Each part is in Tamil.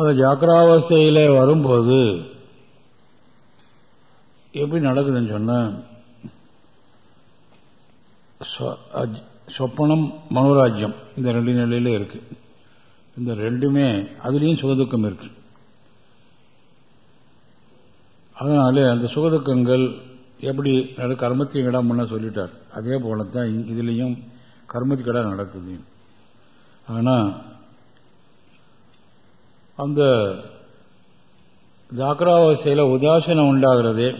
அந்த ஜாக்கிராவஸ்தையில் வரும்போது எப்படி நடக்குதுன்னு சொன்ன சொப்பனம் மனோராஜ்யம் இந்த ரெண்டு நிலையில இருக்கு. இந்த ரெண்டுமே அதுலேயும் சுகதுக்கம் இருக்கு. அதனால அந்த சுகதுக்கங்கள் எப்படி கர்மத்தையும் இடம் பண்ண சொல்லிட்டார். அதே போலத்தான் இதுலேயும் கர்மத்துக்கு இடம் நடக்குது. ஆனால் அந்த ஜாக்கிராவஸ்தையில் உதாசீனம் உண்டாகிறது.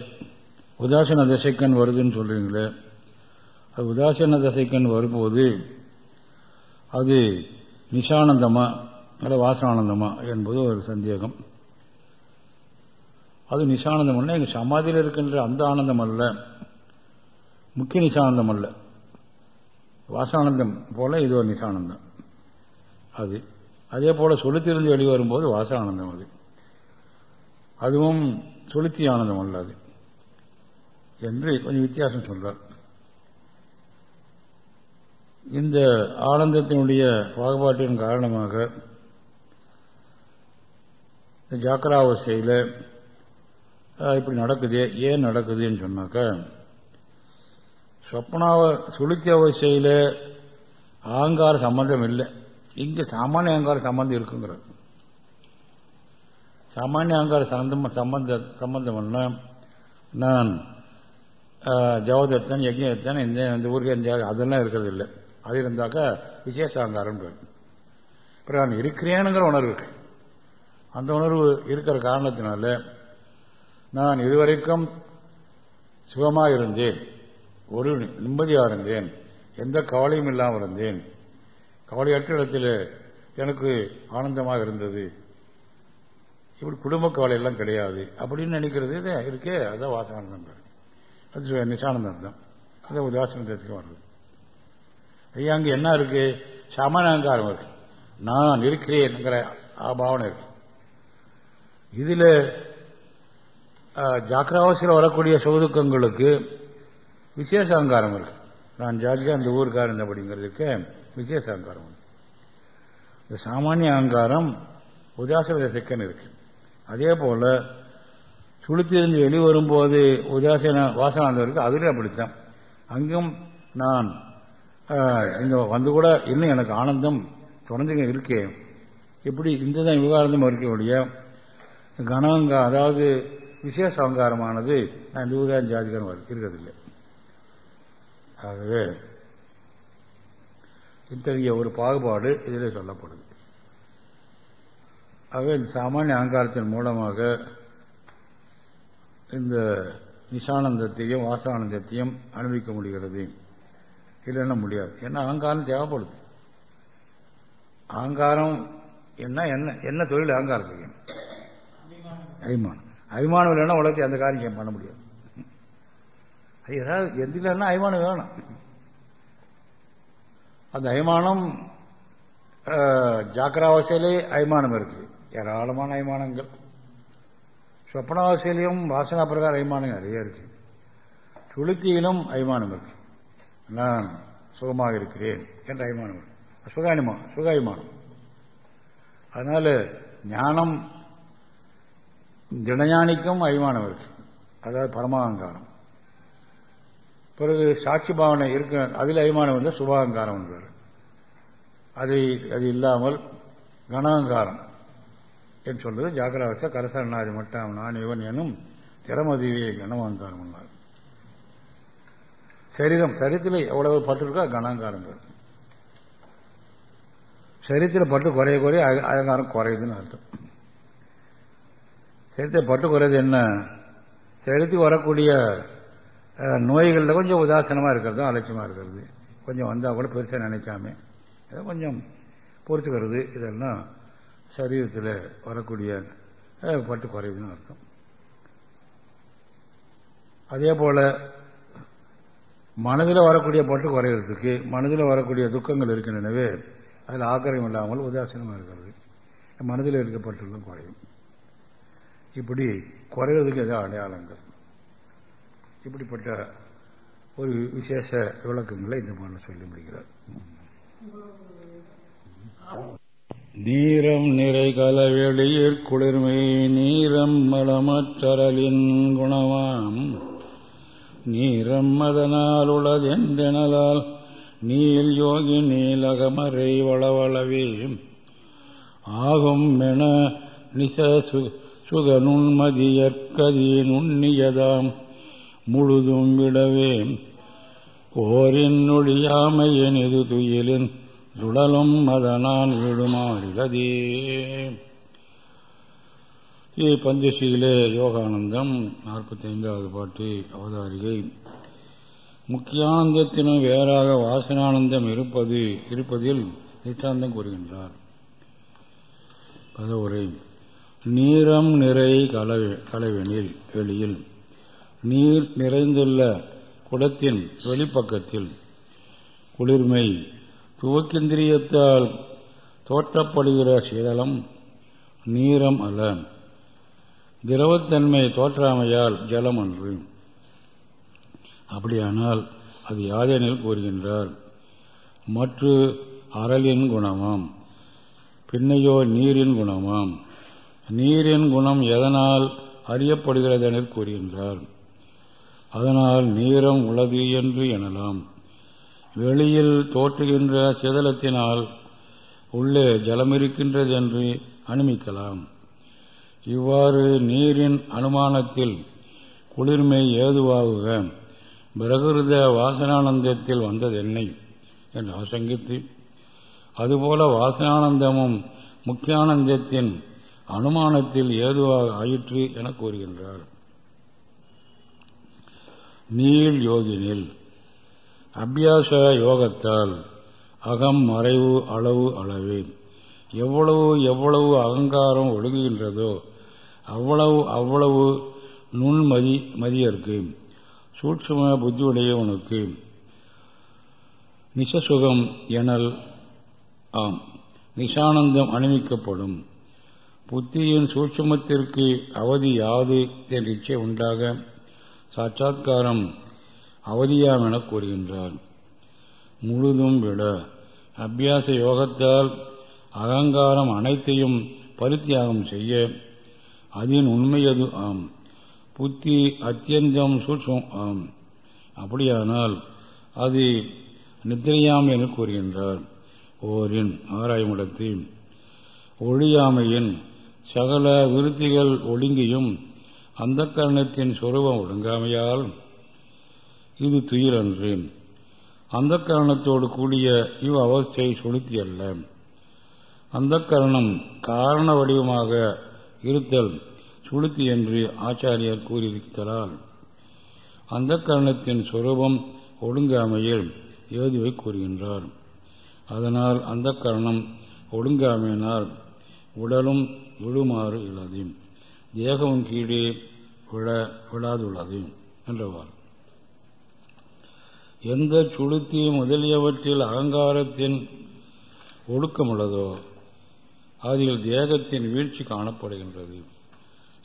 உதாசீன தசைக்கண் வருதுன்னு சொல்கிறீங்களே அது உதாசீன தசைக்கண் வரும்போது அது நிஷானந்தமா அல்ல வாசனானந்தமா என்பது ஒரு சந்தேகம். அது நிஷானந்தம் எங்கள் சமாதியில் இருக்கின்ற அந்த ஆனந்தம் அல்ல. முக்கிய நிஷானந்தம் அல்ல. வாசானந்தம் போல இது ஒரு நிஷானந்தம் அது அதே போல சொலுத்திலிருந்து வெளிவரும்போது வாசானந்தம் அது. அதுவும் சொலுத்தி ஆனந்தம் அல்ல அது. என்று கொஞ்சம் வித்தியாசம் சொல்றார். இந்த ஆனந்தத்தினுடைய பாகுபாட்டின் காரணமாக ஜாக்கிராவஸ்தையில் இப்படி நடக்குது ஏன் நடக்குதுன்னு சொன்னாக்க சொப்னாவ சுளுத்தி அவஸ்தையில் ஆங்கார சம்பந்தம் இல்லை. இங்க சாமானிய அகங்கார சம்பந்தம் இருக்குங்கிறது. சாமானிய அகங்கார சம்பந்தம் சம்பந்த சம்பந்தம்னா நான் ஜவதத்தன் யஜ்யத்தன் இந்த இந்த ஊருக்கு இந்த அதெல்லாம் இருக்கிறது இல்லை அது இருந்தாக்கா விசேஷ அகங்காரம் அப்புறம் நான் இருக்கிறேனுங்கிற உணர்வு. அந்த உணர்வு இருக்கிற காரணத்தினால நான் இதுவரைக்கும் சுகமாக இருந்தேன் ஒரு நிம்மதியாக இருந்தேன். எந்த கவலையும் இல்லாமல் இருந்தேன். கவலையற்ற இடத்தில் எனக்கு ஆனந்தமாக இருந்தது. இப்படி குடும்ப கவலை எல்லாம் கிடையாது. அப்படின்னு நினைக்கிறது இருக்கே அதுதான் வாசானந்தம் அது நிசானந்தம் தான் அது உதாசனத்துக்கு வருது ஐயா அங்கே என்ன இருக்கு? சமணங்காரம் இருக்கு. நான் இருக்கிறேன்ங்கிற பாவனை இருக்கு. இதில் ஜாக்கிராவாசியில் வரக்கூடிய சௌதுக்கங்களுக்கு விசேஷ அங்காரம் இருக்கு. நான் ஜாதியாக அந்த ஊருக்கார் இருந்தபடிங்கிறதுக்கு விசேஷ அகங்காரம் இந்த சாமானிய அகங்காரம் உதாசன சிக்கன் இருக்கு. அதே போல சுளுத்திலிருந்து வெளிவரும்போது உதாசீன வாசனாந்தம் இருக்கு அதுலேயும் அப்படித்தான். அங்கும் நான் இங்கே வந்து கூட இன்னும் எனக்கு ஆனந்தம் தொடர்ந்து இருக்கேன் இப்படி இந்த தான் விவகாரந்தம் இருக்கக்கூடிய கனங்க அதாவது விசேஷ அகங்காரமானது நான் இந்த ஊரான் ஜாதிகாரம் இருக்கிறதில்லை ஆகவே இத்தகைய ஒரு பாகுபாடு இதில் சொல்லப்படுது. ஆகவே இந்த சாமானிய அகங்காரத்தின் மூலமாக இந்த நிசானந்தத்தையும் வாசானந்தத்தையும் அனுபவிக்க முடிகிறது. இல்லைன்னா முடியாது. ஏன்னா அகங்காரம் தேவைப்படுது. அகங்காரம் என்ன என்ன என்ன தொழில் அகங்காரத்துக்கு? அபிமானம். அபிமானம் இல்லைன்னா உலகத்தை அந்த காரியம் பண்ண முடியாது. ஏதாவது எந்த இல்லைன்னா அபிமானம் வேணும். அந்த அபிமானம் ஜாக்கிராவசையிலே அய்மானம் இருக்கு. ஏராளமான அய்மானங்கள் சொப்பனாவாசையிலையும் வாசனா பிரகார அய்மானம் நிறைய இருக்கு. சுளுத்தியிலும் அய்மானம் இருக்கு. நான் சுகமாக இருக்கிறேன் என்ற அய்மானம் இருக்கு. சுகானிமா சுகாபிமானம் அதனால ஞானம் திடஞானிக்கும் அய்மானம் இருக்கு. அதாவது பரமாங்காரம் பிறகு சாட்சி பாவனை இருக்க அதில் அபிமானம் வந்து சுபாகங்காரம் என்பார். அதை அது இல்லாமல் கணாங்காரம் என்று சொல்வது ஜாக்கிரவாச கரசரணாதி மட்டாம் நான் இவன் எனும் திறமதிவே கணவாங்காரம் என்றார் சரீரம் சரீரத்தில் எவ்வளவு பட்டு இருக்கோ கணாங்காரம் பேர் சரீரத்தில் பட்டு குறைய குறைய அகங்காரம் குறையுதுன்னு அர்த்தம். சரீரத்தை பட்டு குறையுது என்ன? சரீரத்துக்கு வரக்கூடிய நோய்களில் கொஞ்சம் உதாசனமாக இருக்கிறது அலட்சியமாக இருக்கிறது. கொஞ்சம் வந்தால் கூட பெருசாக நினைக்காம ஏதோ கொஞ்சம் பொறுத்துக்கிறது. இதெல்லாம் சரீரத்தில் வரக்கூடிய பட்டு குறைவுன்னு அர்த்தம். அதே போல் மனதில் வரக்கூடிய பட்டு குறைகிறதுக்கு மனதில் வரக்கூடிய துக்கங்கள் இருக்கின்றனவே அதில் ஆக்கிரகம் இல்லாமல் உதாசீனமாக இருக்கிறது. மனதில் இருக்கப்பட்டுள்ள குறையும். இப்படி குறைகிறதுக்கு ஏதோ அடையாளங்கள்? இப்படிப்பட்ட ஒரு விசேஷ விளக்கங்களை இந்த மாதிரி சொல்லி முடிக்கிறார். நீரம் நிறை கலவெளியிற் குளிர்மை நீரம் மலமற்றரலின் குணமாம். நீரம் அதனால் உளதென்றெனலால் நீல் யோகி நீலகமரை வளவளவே. ஆகும் மென நிச சுக நுண்மதியற்கதி நுண்ணியதாம். முழுதும் விடவே ஓரின் ஒழியாமையன் இது துயிலின் சுடலும் அதனான் விடுமாறிலதே பஞ்சசீலே யோகானந்தம் நாற்பத்தி ஐந்தாவது பாட்டு அவதாரிகை. முக்கியானந்தத்தினும் வேறாக வாசனானந்தம் இருப்பது இருப்பதில் நிஷ்டாந்தம் கூறுகின்றார். பதவுரை. நீரம் நிறை கலவெனில் வெளியில். நீர் நிறைந்துள்ள குடத்தின் வெளிப்பக்கத்தில் குளிர்மை துவக்கிந்திரியத்தால் தோற்றப்படுகிற சீதளம் நீரம் அல்ல. திரவத்தன்மை தோற்றாமையால் ஜலம் அன்று. அப்படியானால் அது யாதெனில் கூறுகின்றார். மற்ற அரளின் குணமாம். பின்னையோ நீரின் குணமாம். நீரின் குணம் எதனால் அறியப்படுகிறதென கூறுகின்றார். அதனால் நீரம் உளது என்று எனலாம். வெளியில் தோற்றுகின்ற சிதலத்தினால் உள்ளே ஜலம் இருக்கின்றது என்று அனுமிக்கலாம். இவ்வாறு நீரின் அனுமானத்தில் குளிர்மை ஏதுவாகுக. பிரகிருத வாசனானந்தத்தில் வந்ததென்னை என்று ஆசங்கித்து அதுபோல வாசனானந்தமும் முக்கியானந்தத்தின் அனுமானத்தில் ஏதுவாக ஆயிற்று என கூறுகின்றார். நீள் யோகினில். அபியாச யோகத்தால் அகம் மறைவு அளவு அளவே. எவ்வளவு எவ்வளவு அகங்காரம் ஒழுகுகின்றதோ அவ்வளவு அவ்வளவு நுண்மதி மதியற்கு சூட்சும புத்தியுடையவனுக்கு நிசசுகம் எனல் ஆம். நிசானந்தம் அணிவிக்கப்படும். புத்தியின் சூட்சுமத்திற்கு அவதி யாது என்ற இச்சை உண்டாக சாட்சாத்காரம் அவதியாம் என கூறுகின்றார் முழுதும் விட அபியாச யோகத்தால் அகங்காரம் அனைத்தையும் பரித்தியாகம் செய்ய அதன் உண்மையது ஆம். புத்தி அத்தியந்தம் சூட்சம் ஆம். அப்படியானால் அது நித்திரையாம் என கூறுகின்றார். ஓரின் ஆராய்மிடத்தில் ஒழியாமையின் சகல விருத்திகள் ஒழுங்கியும் அந்த கரணத்தின் சுரூபம் ஒடுங்காமையால் இது துயிலன்று. அந்த கரணத்தோடு கூடிய இவ் அவஸ்தை சுளுத்தி அல்ல. அந்த கரணம் காரண வடிவமாக இருத்தல் சுளுத்தி என்று ஆச்சாரியர் கூறியிருக்கிறார் அந்த கரணத்தின் சுரூபம் ஒடுங்காமையில் ஏதுவை கூறுகின்றார். அதனால் அந்த கரணம் ஒடுங்காமையினால் உடலும் விழுமாறு உள்ளது தேகமும் கீழே விழ விழாதுள்ளது என்றவாறு. எந்த சுளுத்தி முதலியவற்றில் அகங்காரத்தின் ஒடுக்கமுள்ளதோ அதில் தேகத்தின் வீழ்ச்சி காணப்படுகின்றது.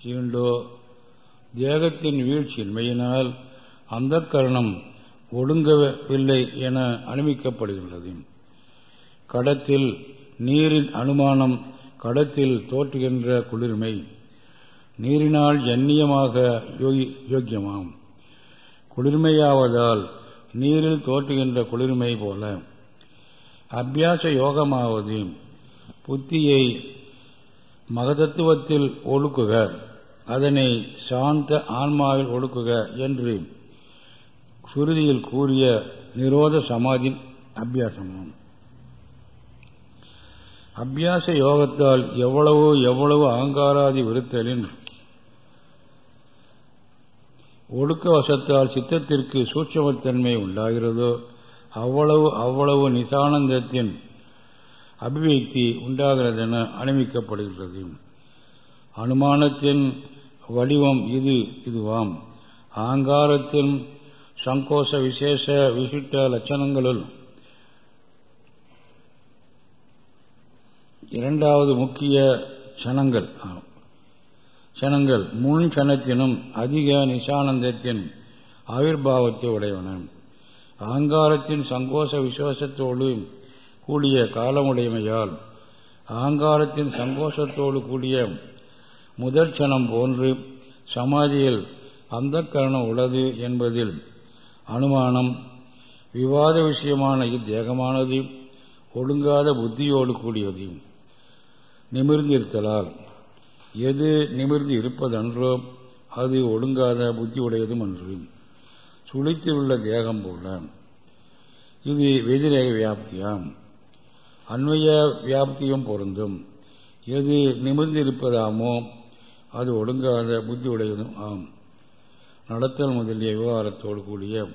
ஈண்டோ தேகத்தின் வீழ்ச்சியின்மையினால் அந்த கரணம் ஒடுங்கவில்லை என அனுமிக்கப்படுகின்றது. கடத்தில் நீரின் அனுமானம் கடத்தில் தோற்றுகின்ற குளிர்மை. நீரினால் ஜன்னியமாக யோக்கியமாம். குளிர்மையாவதால் நீரில் தோற்றுகின்ற குளிர்மை போல. அபியாச யோகமாவது புத்தியை மகதத்துவத்தில் ஒழுக்குக. அதனை சாந்த ஆன்மாவில் ஒழுக்குக என்று சுருதியில் கூறிய நிரோத சமாதி அபியாசமாம். அபியாச யோகத்தால் எவ்வளவு எவ்வளவு அகங்காராதி விருத்தலின் ஒடுக்க வசத்தால் சித்தத்திற்கு சூட்சமத்தன்மை உண்டாகிறதோ அவ்வளவு அவ்வளவு நிசானந்தத்தின் அபிவியக்தி உண்டாகிறதென அனுமிக்கப்படுகிறது அனுமானத்தின் வடிவம் இது இதுவாம். ஆங்காரத்தின் சங்கோஷ விசேஷ விசிட்ட லட்சணங்களுள் இரண்டாவது முக்கிய சனங்கள் சனங்கள் முன் சனத்தினும் அதிக நிசானந்தத்தின் ஆவிர்வாவத்தை உடையவன. அகங்காரத்தின் சங்கோஷ விசுவாசத்தோடு கூடிய காலமுடைமையால் ஆங்காரத்தின் சங்கோஷத்தோடு கூடிய முதற்சனம் போன்று சமாதியில் அந்த கரணம் உள்ளது என்பதில் அனுமானம் விவாத விஷயமான இத்தேகமானது ஒழுங்காத புத்தியோடு கூடியது. நிமிர்ந்திருத்தலால் எது நிமிர்ந்து இருப்பதன்றோ அது ஒடுங்காத புத்தி உடையதும் அன்று சுழித்துள்ள தேகம் போல. இது வெதிரேக வியாப்தியாம். அன்வய வியாப்தியும் பொருந்தும். எது நிமிர்ந்திருப்பதாமோ அது ஒடுங்காத புத்தி உடையதும் ஆம் நடத்தல் முதலிய விவகாரத்தோடு கூடிய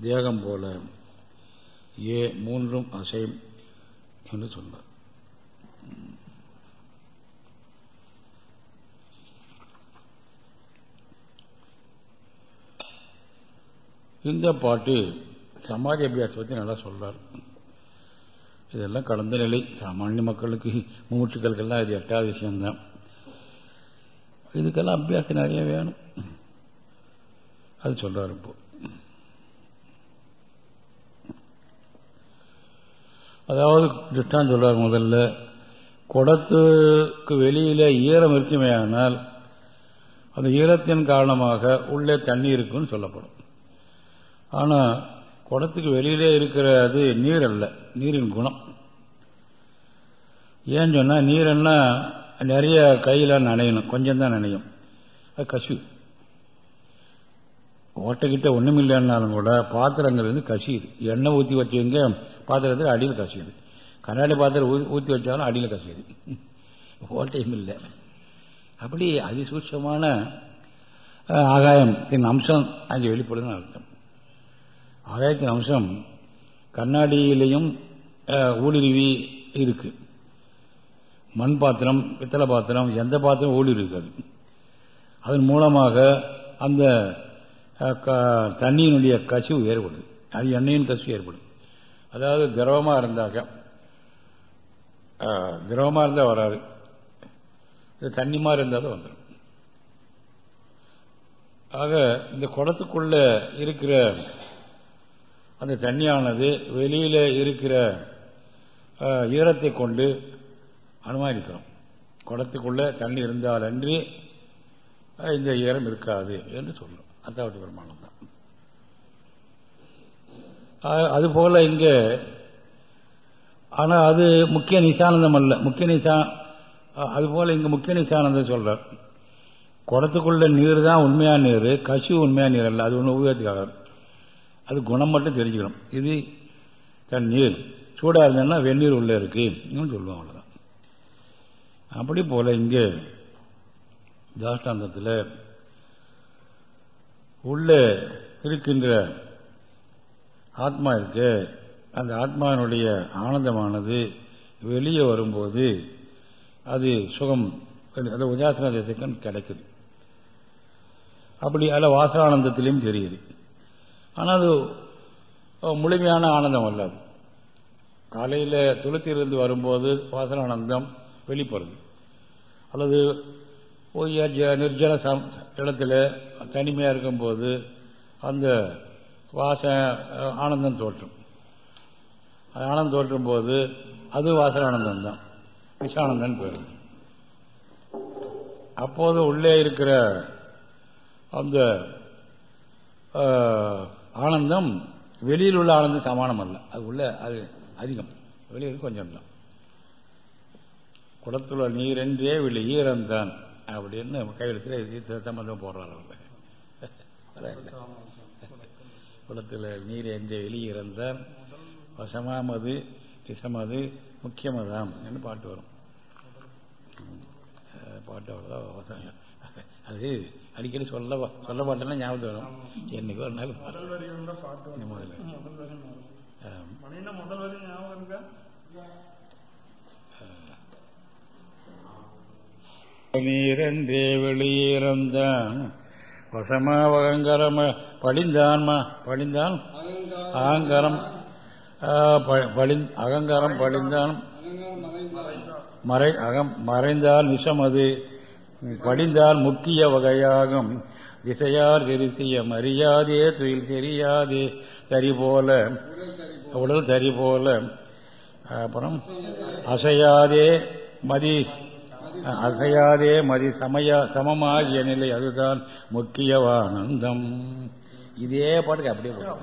தேகம் போல. ஏ மூன்றும் அசை என்று சொன்னார் இந்த பாட்டு சமாதி அபியாசத்தை பற்றி நல்லா சொல்றார். இதெல்லாம் கடந்த நிலை. சாமானிய மக்களுக்கு மூச்சுக்களுக்கெல்லாம் இது எட்டாவது விஷயம்தான். இதுக்கெல்லாம் அபியாசம் நிறைய வேணும். அது சொல்கிறார் இப்போ. அதாவது திருஷ்டான் சொல்றாரு முதல்ல குடத்துக்கு வெளியில ஈரம் இருக்குமே ஆனால் அந்த ஈரத்தின் காரணமாக உள்ளே தண்ணி இருக்குன்னு சொல்லப்படும். ஆனால் குடத்துக்கு வெளியிலே இருக்கிற அது நீர் அல்ல நீரின் குணம். ஏன்னு சொன்னால் நீர்னா நிறைய கையில் நனையணும் கொஞ்சம்தான் நனையும். அது கசிவு ஓட்டைக்கிட்ட ஒன்றும் இல்லைன்னாலும் கூட பாத்திரங்கள் வந்து கசியுது எண்ணெய் ஊற்றி வச்சுங்க பாத்திரத்துக்கு அடியில் கசியுது கண்ணாடி பாத்திரம் ஊற்றி வச்சாலும் அடியில் கசியுது ஓட்டையும் இல்லை. அப்படி அதிசூட்சமான ஆகாயத்தின் அம்சம் அங்கே வெளிப்படுதுன்னு அர்த்தம். ஆகாயத்தின் அம்சம் கண்ணாடியிலையும் ஊடுருவி இருக்கு. மண் பாத்திரம் பித்தளை பாத்திரம் எந்த பாத்திரம் ஊடுருவி இருக்காது. அதன் மூலமாக அந்த தண்ணியினுடைய கசிவு ஏற்படுது. அது எண்ணெயின் கசிவு ஏற்படும் அதாவது திரவமாக இருந்தாக்க திரவமாக இருந்தால் வராது. இது தண்ணி மாதிரி இருந்தால் தான் வந்துடும் ஆக இந்த குளத்துக்குள்ள இருக்கிற அந்த தண்ணியானது வெளியில இருக்கிற ஈரத்தை கொண்டு அனுமானிக்கிறோம். குடத்துக்குள்ள தண்ணி இருந்தால் அன்றி இந்த ஈரம் இருக்காது என்று சொல்லும் அத்தாவது பிரமாணம் தான். அதுபோல இங்கே ஆனால் அது முக்கிய நிசானந்தம் அல்ல. முக்கிய நிசா அதுபோல் இங்கே முக்கிய நிசானந்தம் சொல்கிறார் குடத்துக்குள்ள நீர் தான் உண்மையான நீர் கசிவு உண்மையான நீர் அல்ல. அது ஒன்று உபயோகத்துக்காக அது குணம் மட்டும் தெரிஞ்சுக்கணும். இது தண்ணீர் சூடாக இருந்ததுன்னா வெந்நீர் உள்ள இருக்கு. சொல்லுவோம் அவ்வளவுதான். அப்படி போல இங்கே தாஷ்டாந்தத்தில் உள்ள இருக்கின்ற ஆத்மா இருக்கு. அந்த ஆத்மாவினுடைய ஆனந்தமானது வெளியே வரும்போது அது சுகம் அந்த உஜாசனத்துக்கு கிடைக்குது. அப்படி அதில் வாசனானந்தத்திலையும் தெரியுது. ஆனால் அது முழுமையான ஆனந்தம் அல்ல காலையில் துளத்திலிருந்து வரும்போது வாசனானந்தம் வெளிப்படுது. அல்லது நிர்ஜல இடத்துல தனிமையாக இருக்கும்போது அந்த வாச ஆனந்தம் தோற்றும். ஆனந்தம் தோற்றும் போது அது வாசனானந்தம் தான் விஷானந்தன் பேர். அப்போது உள்ளே இருக்கிற அந்த ஆனந்தம் வெளியில் உள்ள ஆனந்தம் சமானம் அல்ல அது உள்ள அது அதிகம். வெளியில் கொஞ்சம் தான். குளத்துல நீர் என்றே வெளி ஈரம்தான் அப்படின்னு கையெழுத்துல சம்பந்தம் போடுறாரு குளத்தில் நீர் என்றே வெளியிறந்தான் வசமாமது திசமது முக்கியமதாம் என்று பாட்டு வரும். பாட்டு அவ்வளோதான் அது அடிக்கடி சொல்ல சொல்ல மாட்டேன்னா ஞாபகத்து வரும். என்னைக்கு ஒரு நாள் நீரன்றே வெளியேறந்தான். வசமாவகங்கரம் படிந்தான் படிந்தான் அகங்காரம் அகங்காரம் படிந்தான் மறை அகம் மறைந்தால் நிஷம் அது. படிந்தால் முக்கிய வகையாகும். திசையார் தெரிசிய மரியாதே துயில் தெரியாதே தறி போல உடல் தறி போல. அப்புறம் அசையாதே மதி அசையாதே மதி சமய சமமாகிய நிலை அதுதான் முக்கியவானந்தம் இதே பாட்டுக்கு அப்படியே போட்டு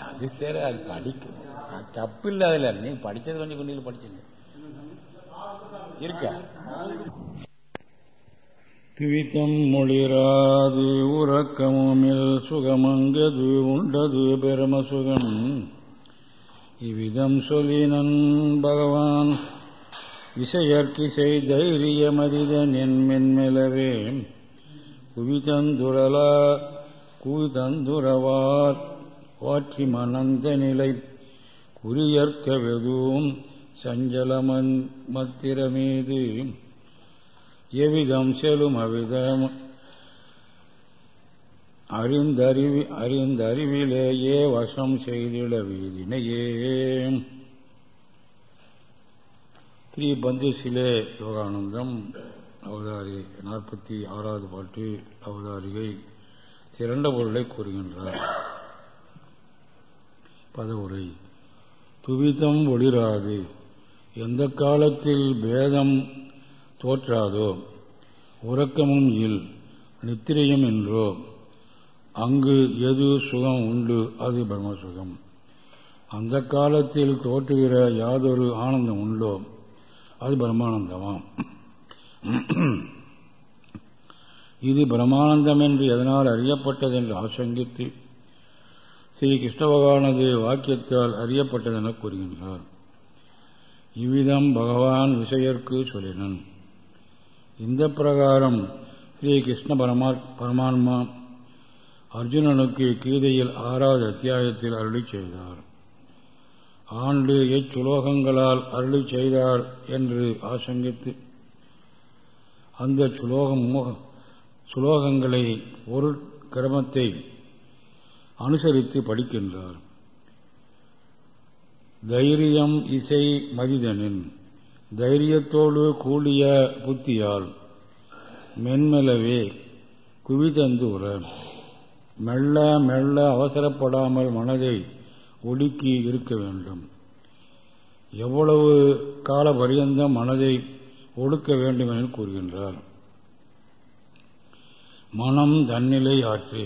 இந்த அது சரி அது படிக்கும் தப்பு இல்லை அதுல. நீ படிச்சது கொஞ்சம் குண்டியில் படிச்சுங்க இருக்க? துவித்தம் மொழிராது உறக்கமுமில் சுகமங்கது உண்டது பெரும சுகம் இவ்விதம் சொல்லினன் பகவான் விசையற்கிசை தைரியமதிதன் என் மென்மெலவே. குவிதந்துரலா குவிதந்துரவார் வாற்றி மணந்த நிலை குறியற்க வெதுவும் சஞ்சலமன் மத்திரமீது. எவ்விதம் செலும் அவ்விதம் அறிந்தறிவி அறிந்தறிவிலேயே வசம் செய்திட வீதினையே. ஸ்ரீ பந்துசிலே யோகானந்தம் அவதாரி நாற்பத்தி ஆறாவது பாட்டு அவதாரிகை திரண்ட பொருளை கூறுகின்றார். பதவுரை. துவிதம் ஒளிராது. எந்த காலத்தில் பேதம் தோற்றாதோ உறக்கமும் இல் நித்திரையும் என்றோ அங்கு எது சுகம் உண்டு அது பிரம்மசுகம். அந்த காலத்தில் தோற்றுகிற யாதொரு ஆனந்தம் உண்டோ அது பிரம்மானந்தமாம் இது பிரமானந்தம் என்று எதனால் அறியப்பட்டது என்று ஆசங்கித்து ஸ்ரீ கிருஷ்ண பகவானது வாக்கியத்தால் அறியப்பட்டது என கூறுகின்றார். இவ்விதம் பகவான் விஷயர்க்கு சொல்லினன். இந்த பிரகாரம் ஸ்ரீ கிருஷ்ண பரமா பரமான்மா அர்ஜுனனுக்கு கீதையில் ஆறாவது அத்தியாயத்தில் அருளி செய்தார். ஆண்டு எச்சுலோகங்களால் அருளி செய்தார் என்று ஆசங்கித்து அந்த சுலோகம் சுலோகங்களை ஒரு கிரமத்தை அனுசரித்து படிக்கின்றார். தைரியம் இசை மதிதனின் தைரியத்தோடு கூடிய புத்தியால் மென்மெலவே உற. மெல்ல மெல்ல அவசரப்படாமல் மனதை ஒடுக்கி இருக்க வேண்டும். எவ்வளவு கால பரியந்தம் மனதை ஒடுக்க வேண்டும் என கூறுகின்றார். மனம் தன்னிலை ஆற்றி.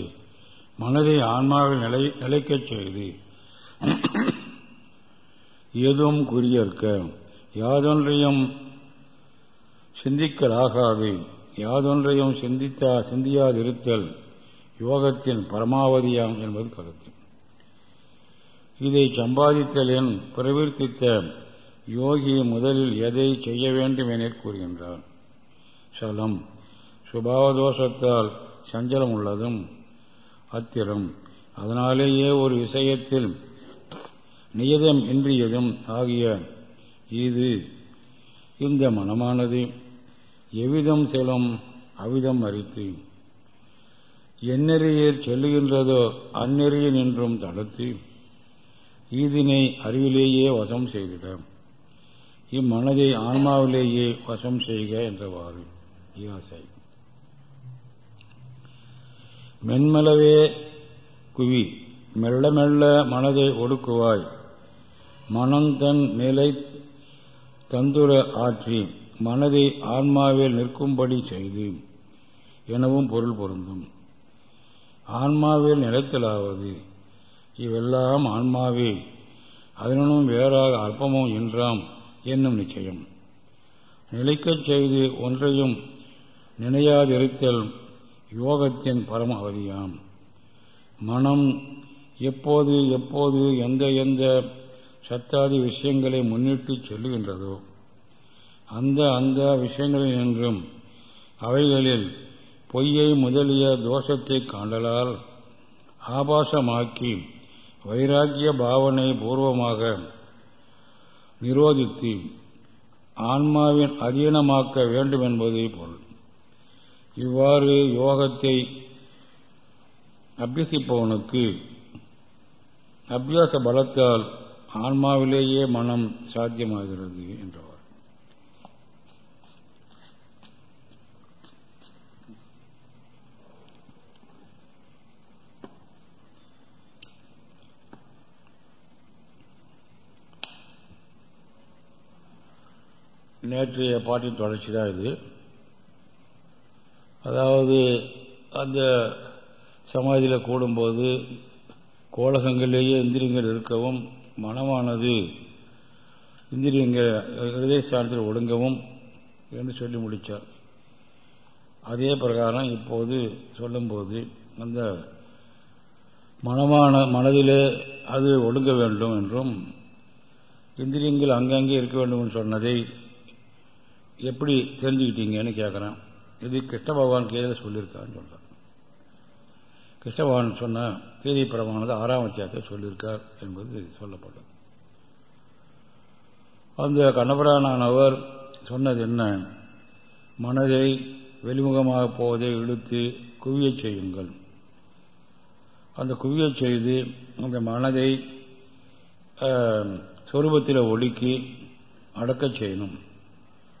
மனதை ஆன்மாவில் நிலை நிலைக்கச் செய்து ஏதும் குறியற்க யாதொன்றையும் சிந்திக்கலாகாது. யாதொன்றையும் சிந்தித்தா சிந்தியாதிருத்தல் யோகத்தின் பரமாவதியாம் என்பது கருத்து. இதை சம்பாதித்தலின் பிரவர்த்தித்த யோகி முதலில் எதை செய்ய வேண்டும் என கூறுகின்றார். சலம். சுபாவதோஷத்தால் சஞ்சலம் உள்ளதும் அத்திரம் அதனாலேயே ஒரு விஷயத்தில் நியதம் இன்றியதும் ஆகிய இது இந்த மனமானது எவ்விதம் செல்லும் அவ்விதம் அறித்து. எந்நெறியில் செல்லுகின்றதோ அந்நெறிய நின்றும் தடுத்து ஈதினை அறிவிலேயே வசம் செய்திட. இம்மனதை ஆன்மாவிலேயே வசம் செய்க என்றவாறு. ஈயாசை மென்மலவே குவி மெல்ல மெல்ல மனதை ஒடுக்குவாய். மனந்தன் நிலை தந்துர ஆற்றி மனதை ஆன்மாவில் நிற்கும்படி செய்து எனவும் பொருள் பொருந்தும். ஆன்மாவில் நிலைத்தலாவது இவெல்லாம் ஆன்மாவே அதனும் வேறாக அற்பமும் என்றாம் என்னும் நிச்சயம். நிலைக்கச் செய்து ஒன்றையும் நினையாதிருத்தல் யோகத்தின் பரம அவதியாம் மனம் எப்போது எப்போது எந்த எந்த சத்தாதி விஷயங்களை முன்னிட்டு செல்லுகின்றதோ அந்த அந்த விஷயங்களில் என்றும் அவைகளில் பொய்யை முதலிய தோஷத்தை காண்டலால் ஆபாசமாக்கி வைராக்கிய பாவனை பூர்வமாக நிரோதித்து ஆன்மாவின் அதீனமாக்க வேண்டும் என்பதே பொருள். இவ்வாறு யோகத்தை அபியசிப்பவனுக்கு அபியாச பலத்தால் ஆன்மாவிலேயே மனம் சாத்தியமாகிறது என்றவர். நேற்றைய பாட்டின் தொடர்ச்சி இது. அதாவது அந்த சமாதியில் கூடும்போது கோலகங்களிலேயே இந்திரியங்கள் இருக்கவும் மனமானது இந்திரியங்கள் ஹிருதய ஸ்தானத்தில் ஒடுங்கவும் என்று சொல்லி முடித்தார் அதே பிரகாரம் இப்போது சொல்லும்போது அந்த மனமான மனதிலே அது ஒடுங்க வேண்டும் என்றும் இந்திரியங்கள் அங்கங்கே இருக்க வேண்டும் சொன்னதை எப்படி தெரிஞ்சுக்கிட்டீங்கன்னு கேட்குறேன் இது கிருஷ்ண பகவான் கீதையில் சொல்லியிருக்கான்னு சொல்கிறார் கிருஷ்ண பகவான் சொன்ன கீதை பிரமானது ஆறாம் அத்தியாயத்தை சொல்லியிருக்கார் என்பது சொல்லப்படும் அந்த கண்ணபுரானவர் சொன்னது என்ன? மனதை வெளிமுகமாக போவதை இழுத்து குவியச் செய்யுங்கள். அந்த குவியச் செய்து அந்த மனதை சொரூபத்தில் ஒடுக்கி அடக்கச் செய்யணும்.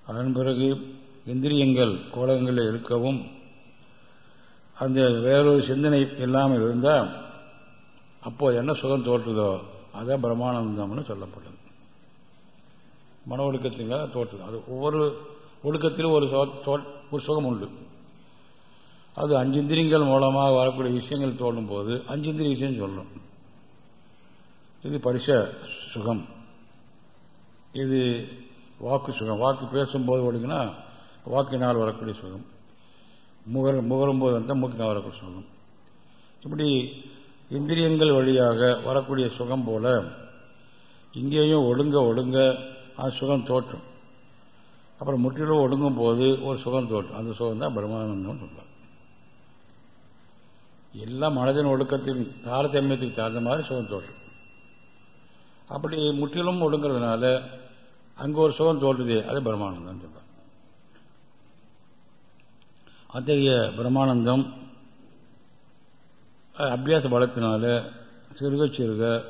அதன் பிறகு இந்திரியங்கள் கோலங்களில் இருக்கவும் அந்த வேறொரு சிந்தனை இல்லாமல் இருந்தால் அப்போது என்ன சுகம் தோற்றுதோ அதான் பிரம்மானந்தம்னு சொல்லப்படுது மன ஒழுக்கத்துங்க தோற்றுது. அது ஒவ்வொரு ஒழுக்கத்திலும் ஒரு ஒரு சுகம் உண்டு. அது அஞ்சிந்திரியங்கள் மூலமாக வரக்கூடிய விஷயங்கள் தோணும் போது அஞ்சிந்திரிய விஷயம் சொல்லணும் இது பரிச சுகம். இது வாக்கு சுகம். வாக்கு பேசும்போது ஒழுங்கினா வாக்கினால் வரக்கூடிய சுகம் முகர் முகரும்போது வந்தால் மூக்கினால் வரக்கூடிய சுகம் இப்படி இந்திரியங்கள் வழியாக வரக்கூடிய சுகம் போல இங்கேயும் ஒடுங்க ஒடுங்க அந்த சுகம் தோற்றும். அப்புறம் முற்றிலும் ஒடுங்கும் போது ஒரு சுகம் தோற்றும். அந்த சுகம் தான் பிரம்மானந்தம் சொல்றாங்க. எல்லா மனதின் ஒடுக்கத்தின் தாரதமியத்துக்கு தகுந்த மாதிரி சுகம் தோற்றும். அப்படி முற்றிலும் ஒடுங்கிறதுனால அங்கே ஒரு சுகம் தோற்றுதே அது பிரம்மானந்தம் சொல்றாங்க அத்தகைய பிரம்மானந்தம் அபியாச பலத்தினால சிறுக சிறுக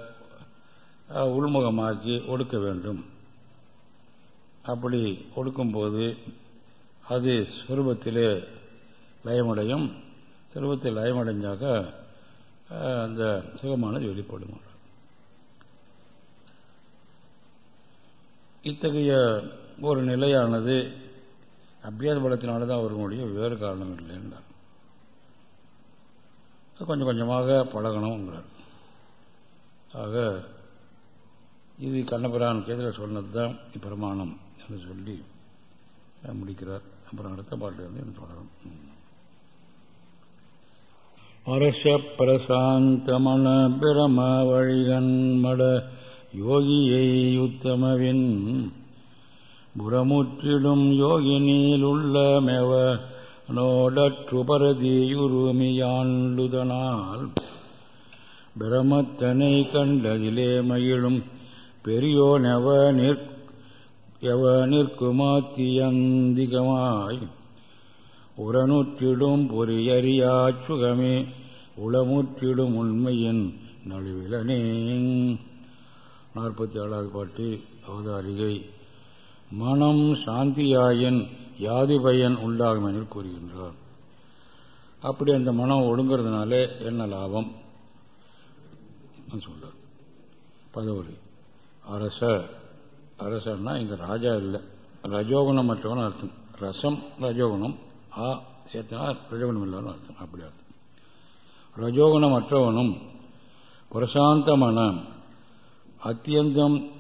உள்முகமாக்கி ஒடுக்க வேண்டும். அப்படி ஒடுக்கும்போது அது சுரூபத்திலே லயமடையும். சுரூபத்தில் லயமடைஞ்சாக்க அந்த சுகமானது வெளிப்படும். இத்தகைய ஒரு நிலையானது அபியாச பலத்தினால தான் அவர்களுடைய வேறு காரணம் இல்லைன்றார் கொஞ்சம் கொஞ்சமாக பழகணுங்கிறார் ஆக இது கண்ணபிரான் கேதில் சொன்னது தான் பிரமாணம் என்று சொல்லி முடிக்கிறார். அப்புறம் அடுத்த பாட்டு வந்து எனக்கு தொடரும். அரச பிரசாந்தமன பிரம வழிகன் மட யோகியை உத்தமவின் புறமுற்றிலும் யோகினியில் உள்ள மெவ நோடற்றுபரதியுருமியாண்டுதனால் பிரமத்தனை கண்டதிலே மகிழும் பெரியோனெவ நிற் எவ நிற்குமாத்தியந்திகமாய் உரனுற்றிடும் பொறியறியா சுகமே உளமுற்றிடும் உண்மையின் நழுவிலனே நாற்பத்தி ஏழாவது பாட்டு அவதாரிகை மனம் சாந்தியாயின் யாது பயன் உண்டாகும் என்று கூறுகின்றார். அப்படி அந்த மனம் ஒடுங்கிறதுனால என்ன லாபம்? சொல்றார் பதவி அரச அரசன்னா இங்க ராஜா இல்லை. ரஜோகுணம் மற்றவன் அர்த்தம். ரசம் ரஜோகுணம். ஆ சேர்த்தனா ரஜோகுணம் இல்லாத அர்த்தம். அப்படி அர்த்தம். ரஜோகுணம் மற்றவனும் மனம் அத்தியந்தம்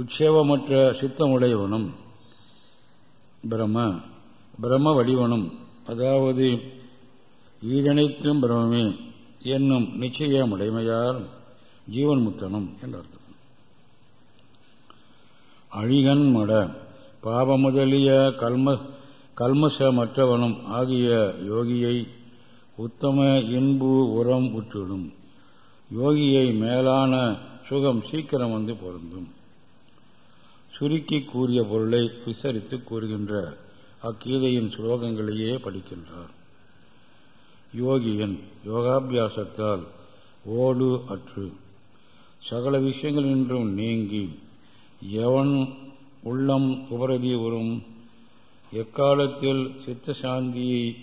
உட்சேபமற்ற சித்தமுடையவனும் பிரம்ம பிரம்ம வடிவனும் அதாவது ஈதனைத்தும் பிரம்மே என்னும் நிச்சயமுடைமையால் ஜீவன் முத்தனும் என்று அர்த்தம். அழிகன் மட பாப முதலிய கல்ம கல்மசமற்றவனும் ஆகிய யோகியை உத்தம இன்பு உரம் உற்றிடும். யோகியை மேலான சுகம் சீக்கிரம் வந்து பொருந்தும். சுருக்கி கூறிய பொருளை விசரித்து கூறுகின்ற அக்கீதையின் ஸ்லோகங்களையே படிக்கின்றார். யோகியன் யோகாபியாசத்தால் ஓடு அற்று. சகல விஷயங்கள் நின்றும் நீங்கி எவன் உள்ளம் உபரதி வரும் எக்காலத்தில் சித்த சாந்தியை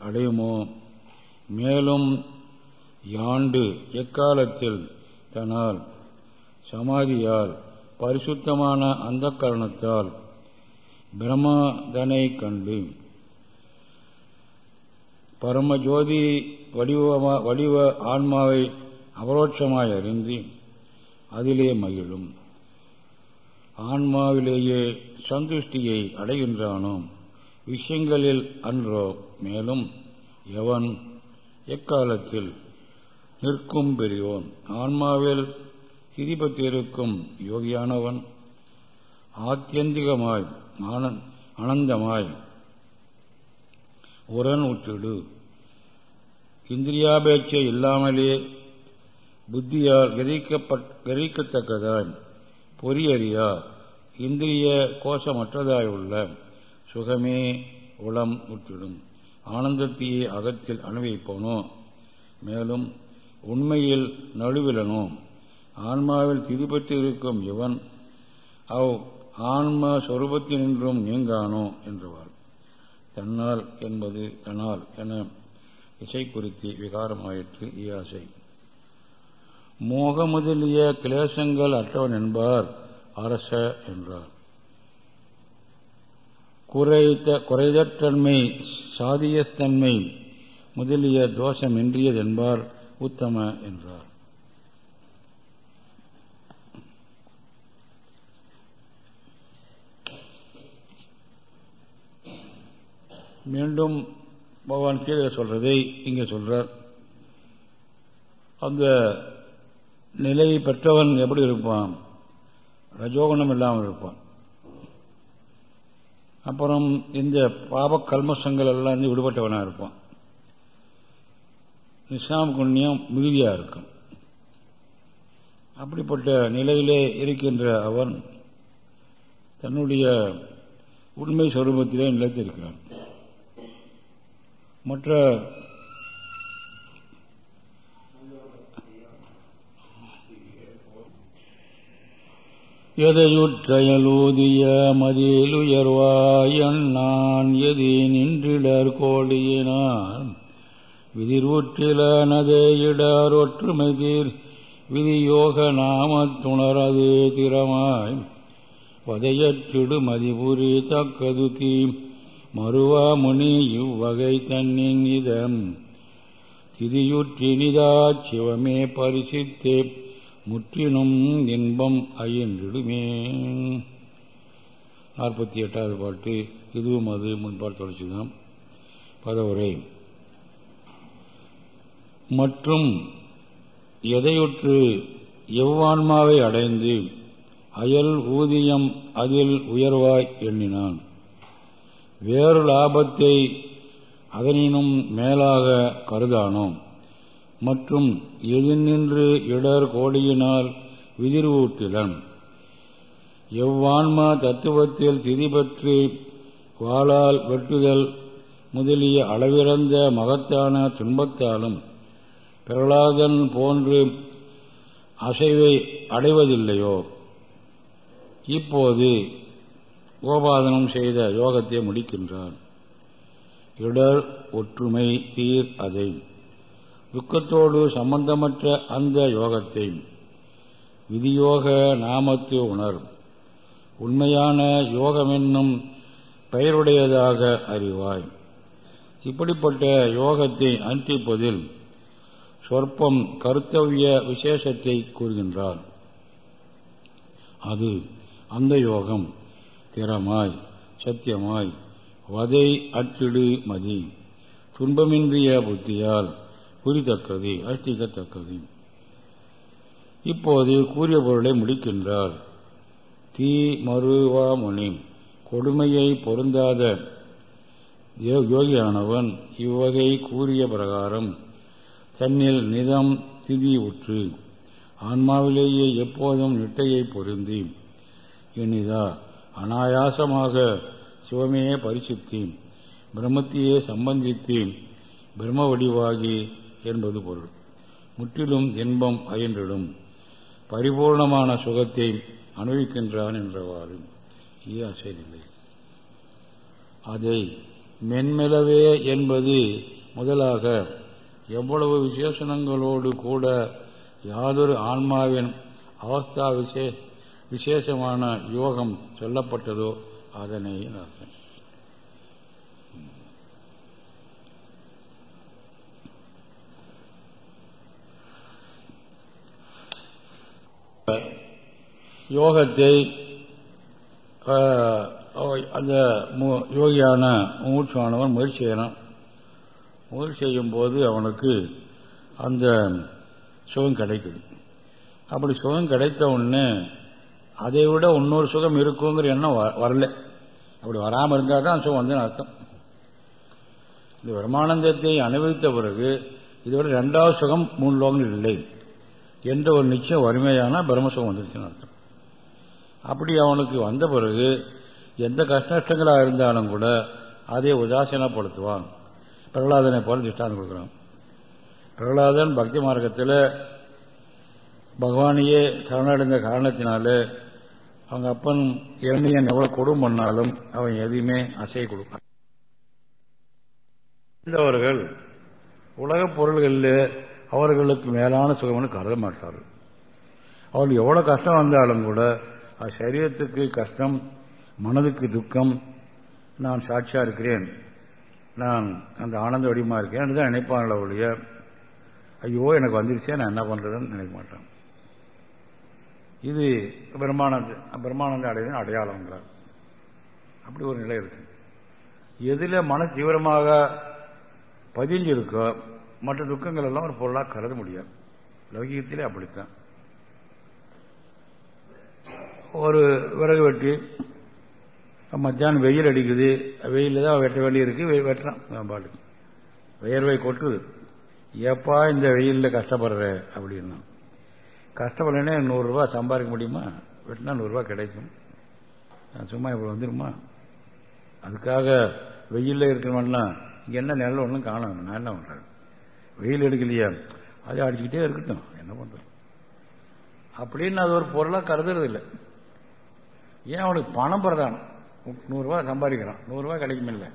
அடையுமோ? மேலும் யாண்டு எக்காலத்தில் தனால் சமாதியால் பரிசுத்தமான அந்த கரணத்தால் பிரம்மதனை கண்டு பரமஜோதி வடிவமா வடிவ ஆன்மாவை அபரோட்சமாய் அறிந்து அதிலே மகிழும். ஆன்மாவிலேயே சந்துஷ்டியை அடைகின்றானோ விஷயங்களில் அன்றோ மேலும் எவன் எக்காலத்தில் நிற்கும் பெரியோன்? ஆன்மாவில் திரிபத்திருக்கும் யோகியானவன் ஆத்தியந்திகமாய் அனந்தமாய் உரன் உற்றிடு. இந்திரியாபேட்சை இல்லாமலே புத்தியால் கிரகிக்கத்தக்கதாய் பொறியறியா. இந்திரிய கோஷமற்றதாய் உள்ள சுகமே உளம் உற்றிடும். ஆனந்தத்தையே அகத்தில் அனுபவிப்பனோ? மேலும் உண்மையில் நழுவிலனோ? ஆன்மாவில் திதிப்பட்டு இருக்கும் இவன் அவ் ஆன்ம சொரூபத்தினின்றும் நீங்கானோ என்றவாள். தன்னால் என்பது தனால் என இசை குறித்து விகாரமாயிற்று இயாசை மோக முதலிய கிளேசங்கள் அற்றவன் என்பார் அரச என்றார். குறைத்த குறைதற்றன்மை சாதியத்தன்மை முதலிய தோஷமின்றியதென்பார் உத்தம என்றார். மீண்டும் பகவான் கீழே சொல்றதை இங்கே சொல்றார். அந்த நிலையை பெற்றவன் எப்படி இருப்பான்? ரஜோகுணம் இல்லாமல் இருப்பான். அப்புறம் இந்த பாப கல்மசங்கள் எல்லாம் இருந்து விடுபட்டவனாக இருப்பான். நிசாம் புண்ணியம் மிகுதியாக இருக்கும். அப்படிப்பட்ட நிலையிலே இருக்கின்ற அவன் தன்னுடைய உண்மை சொரூபத்திலே நிலைத்திருக்கிறான். மற்ற எதையுற்றயலூதிய மதியிலுயர்வாயன் நான் எதி நின்றிடர் கோடியினான். விதிர்வுற்றிலனதே இடர் ஒற்றுமை விதியோக நாமத்துணரதே திறமாய். வதையற்றிடு மதிபுரி தக்கது தீம் மறுவா முனி இவ்வகை தன்னின் இதம். திதியுற்றினிதா சிவமே பரிசித்தே முற்றினும் இன்பம் அயன்றிடுமே. நாற்பத்தி எட்டாவது பாட்டு இதுவும் அது முன்பால் தொடர்ச்சிதான். பதவுரை. மற்றும் எதையுற்று எவ்வான்மாவை அடைந்து அயல் ஊதியம் அதில் உயர்வாய் எண்ணினான். வேறு லாபத்தை அதனினும் மேலாக கருதானோம். மற்றும் எதிர்நின்று இடர் கோடியினால் விதிர்வூட்டிடம் எவ்வான்மா தத்துவத்தில் திதி பற்றி வாளால் வெட்டுதல் முதலிய அளவிறந்த மகத்தான துன்பத்தாலும் பிரகலாதன் போன்று அசைவை அடைவதில்லையோ? இப்போது கோபாதனம் செய்த யோகத்தை முடிக்கின்றான். இடர் ஒற்றுமை தீர் அதை. துக்கத்தோடு சம்பந்தமற்ற அந்த யோகத்தை. விதியோக நாமத்து உணர். உண்மையான யோகமென்னும் பெயருடையதாக அறிவாய். இப்படிப்பட்ட யோகத்தை அனுப்பிப்பதில் சொற்பம் கருத்தவிய விசேஷத்தை கூறுகின்றார். அது அந்த யோகம். திறமாய் சத்தியமாய் வதை அற்றிடு மதி. துன்பமின்றிய புத்தியால் குறித்தக்கது அஷ்டிக்கத்தக்கது. இப்போது கூறிய பொருளை முடிக்கின்றார். தீ மறுவா முனி கொடுமையை பொருந்தாத யோகியானவன் இவ்வகை கூறிய பிரகாரம் தன்னில் நிதம் திதி உற்று ஆன்மாவிலேயே எப்போதும் நிட்டையை பொருந்தி எண்ணிதா. அனாயாசமாக சிவமையே பரிசித்தேன் பிரம்மத்தையே சம்பந்தித்தேன் பிரம்ம வடிவாகி என்பது பொருள். முற்றிலும் இன்பம் அயன்றிடும். பரிபூர்ணமான சுகத்தை அனுபவிக்கின்றான் என்றவாறு. ஆசையில்லை அதை மென்மெலவே என்பது முதலாக எவ்வளவு விசேஷணங்களோடு கூட யாதொரு ஆன்மாவின் அவஸ்தா விசே விசேஷமான யோகம் சொல்லப்பட்டதோ அதனை அர்த்தம். யோகத்தை அந்த யோகியான மூச்சானவன் முயற்சி செய்யணும் முயற்சி செய்யும் போது அவனுக்கு அந்த சுகம் கிடைக்குது. அப்படி சுகம் கிடைத்த உடனே அதை விட இன்னொரு சுகம் இருக்குங்கிற எண்ணம் வரல. அப்படி வராமல் இருந்தால் தான் சுகம் வந்து அர்த்தம். இந்த பிரமானந்தத்தை அனுபவித்த பிறகு இதோட ரெண்டாவது சுகம் மூணு லோகங்கள் இல்லை. என்ற ஒரு நிச்சயம் வறுமையான பிரம்மசுகம் வந்துருச்சுன்னு அர்த்தம். அப்படி அவனுக்கு வந்த பிறகு எந்த கஷ்டங்களாக இருந்தாலும் கூட அதை உதாசீனப்படுத்துவான். பிரகலாதனை போல திஷ்டாந்தம் கொடுக்குறான். பிரகலாதன் பக்தி மார்க்கத்தில் பகவானையே சரணடைந்த காரணத்தினாலே அவங்க அப்பன் இரண்டையன் எவ்வளவு கொடும் பண்ணாலும் அவன் எதையுமே அசைய கொடுப்பான். அவர்கள் உலகப் பொருள்களில் அவர்களுக்கு மேலான சுகம்னு கருத மாட்டார்கள். அவர்களுக்கு எவ்வளவு கஷ்டம் வந்தாலும் கூட அது சரீரத்துக்கு கஷ்டம் மனதுக்கு துக்கம் நான் சாட்சியா இருக்கிறேன் நான் அந்த ஆனந்த வடிவமா இருக்கேன் தான் நினைப்பாங்கள ஒழிய ஐயோ எனக்கு வந்துருச்சே நான் என்ன பண்றதுன்னு நினைக்க மாட்டேன். இது பிரம்மானந்த பிரம்மானந்த அடையின அடையாளங்கிறார் அப்படி ஒரு நிலை இருக்கு. எதில் மன தீவிரமாக பதிஞ்சிருக்கோ மற்ற துக்கங்கள் எல்லாம் ஒரு பொருளாக கருத முடியாது. லௌகிகத்திலே அப்படித்தான். ஒரு விறகு வெட்டி மத்தியானம் வெயில் அடிக்குது வெயிலில் தான் வெட்ட வேண்டியிருக்கு வெட்டுறான் பாட்டு வியர்வை கொட்டுது. எப்பா இந்த வெயிலில் கஷ்டப்படுற? அப்படின்னா. கஷ்டப்படனே நூறுரூவா சம்பாதிக்க முடியுமா? வெட்டினா நூறுரூவா கிடைக்கும். சும்மா இப்படி வந்துருமா? அதுக்காக வெயிலில் இருக்கிறவன்லாம் இங்கே என்ன நிலம் ஒன்றும் காணும் நான் என்ன பண்ணுறேன் வெயில் எடுக்கலையா? அது அடிச்சுக்கிட்டே இருக்கட்டும். என்ன பண்ணுறது அப்படின்னு அது ஒரு பொருளாக கருதுறது இல்லை. ஏன் அவனுக்கு பணம் பிரதானம்? நூறுரூவா சம்பாதிக்கிறான். நூறுரூவா கிடைக்குமில்ல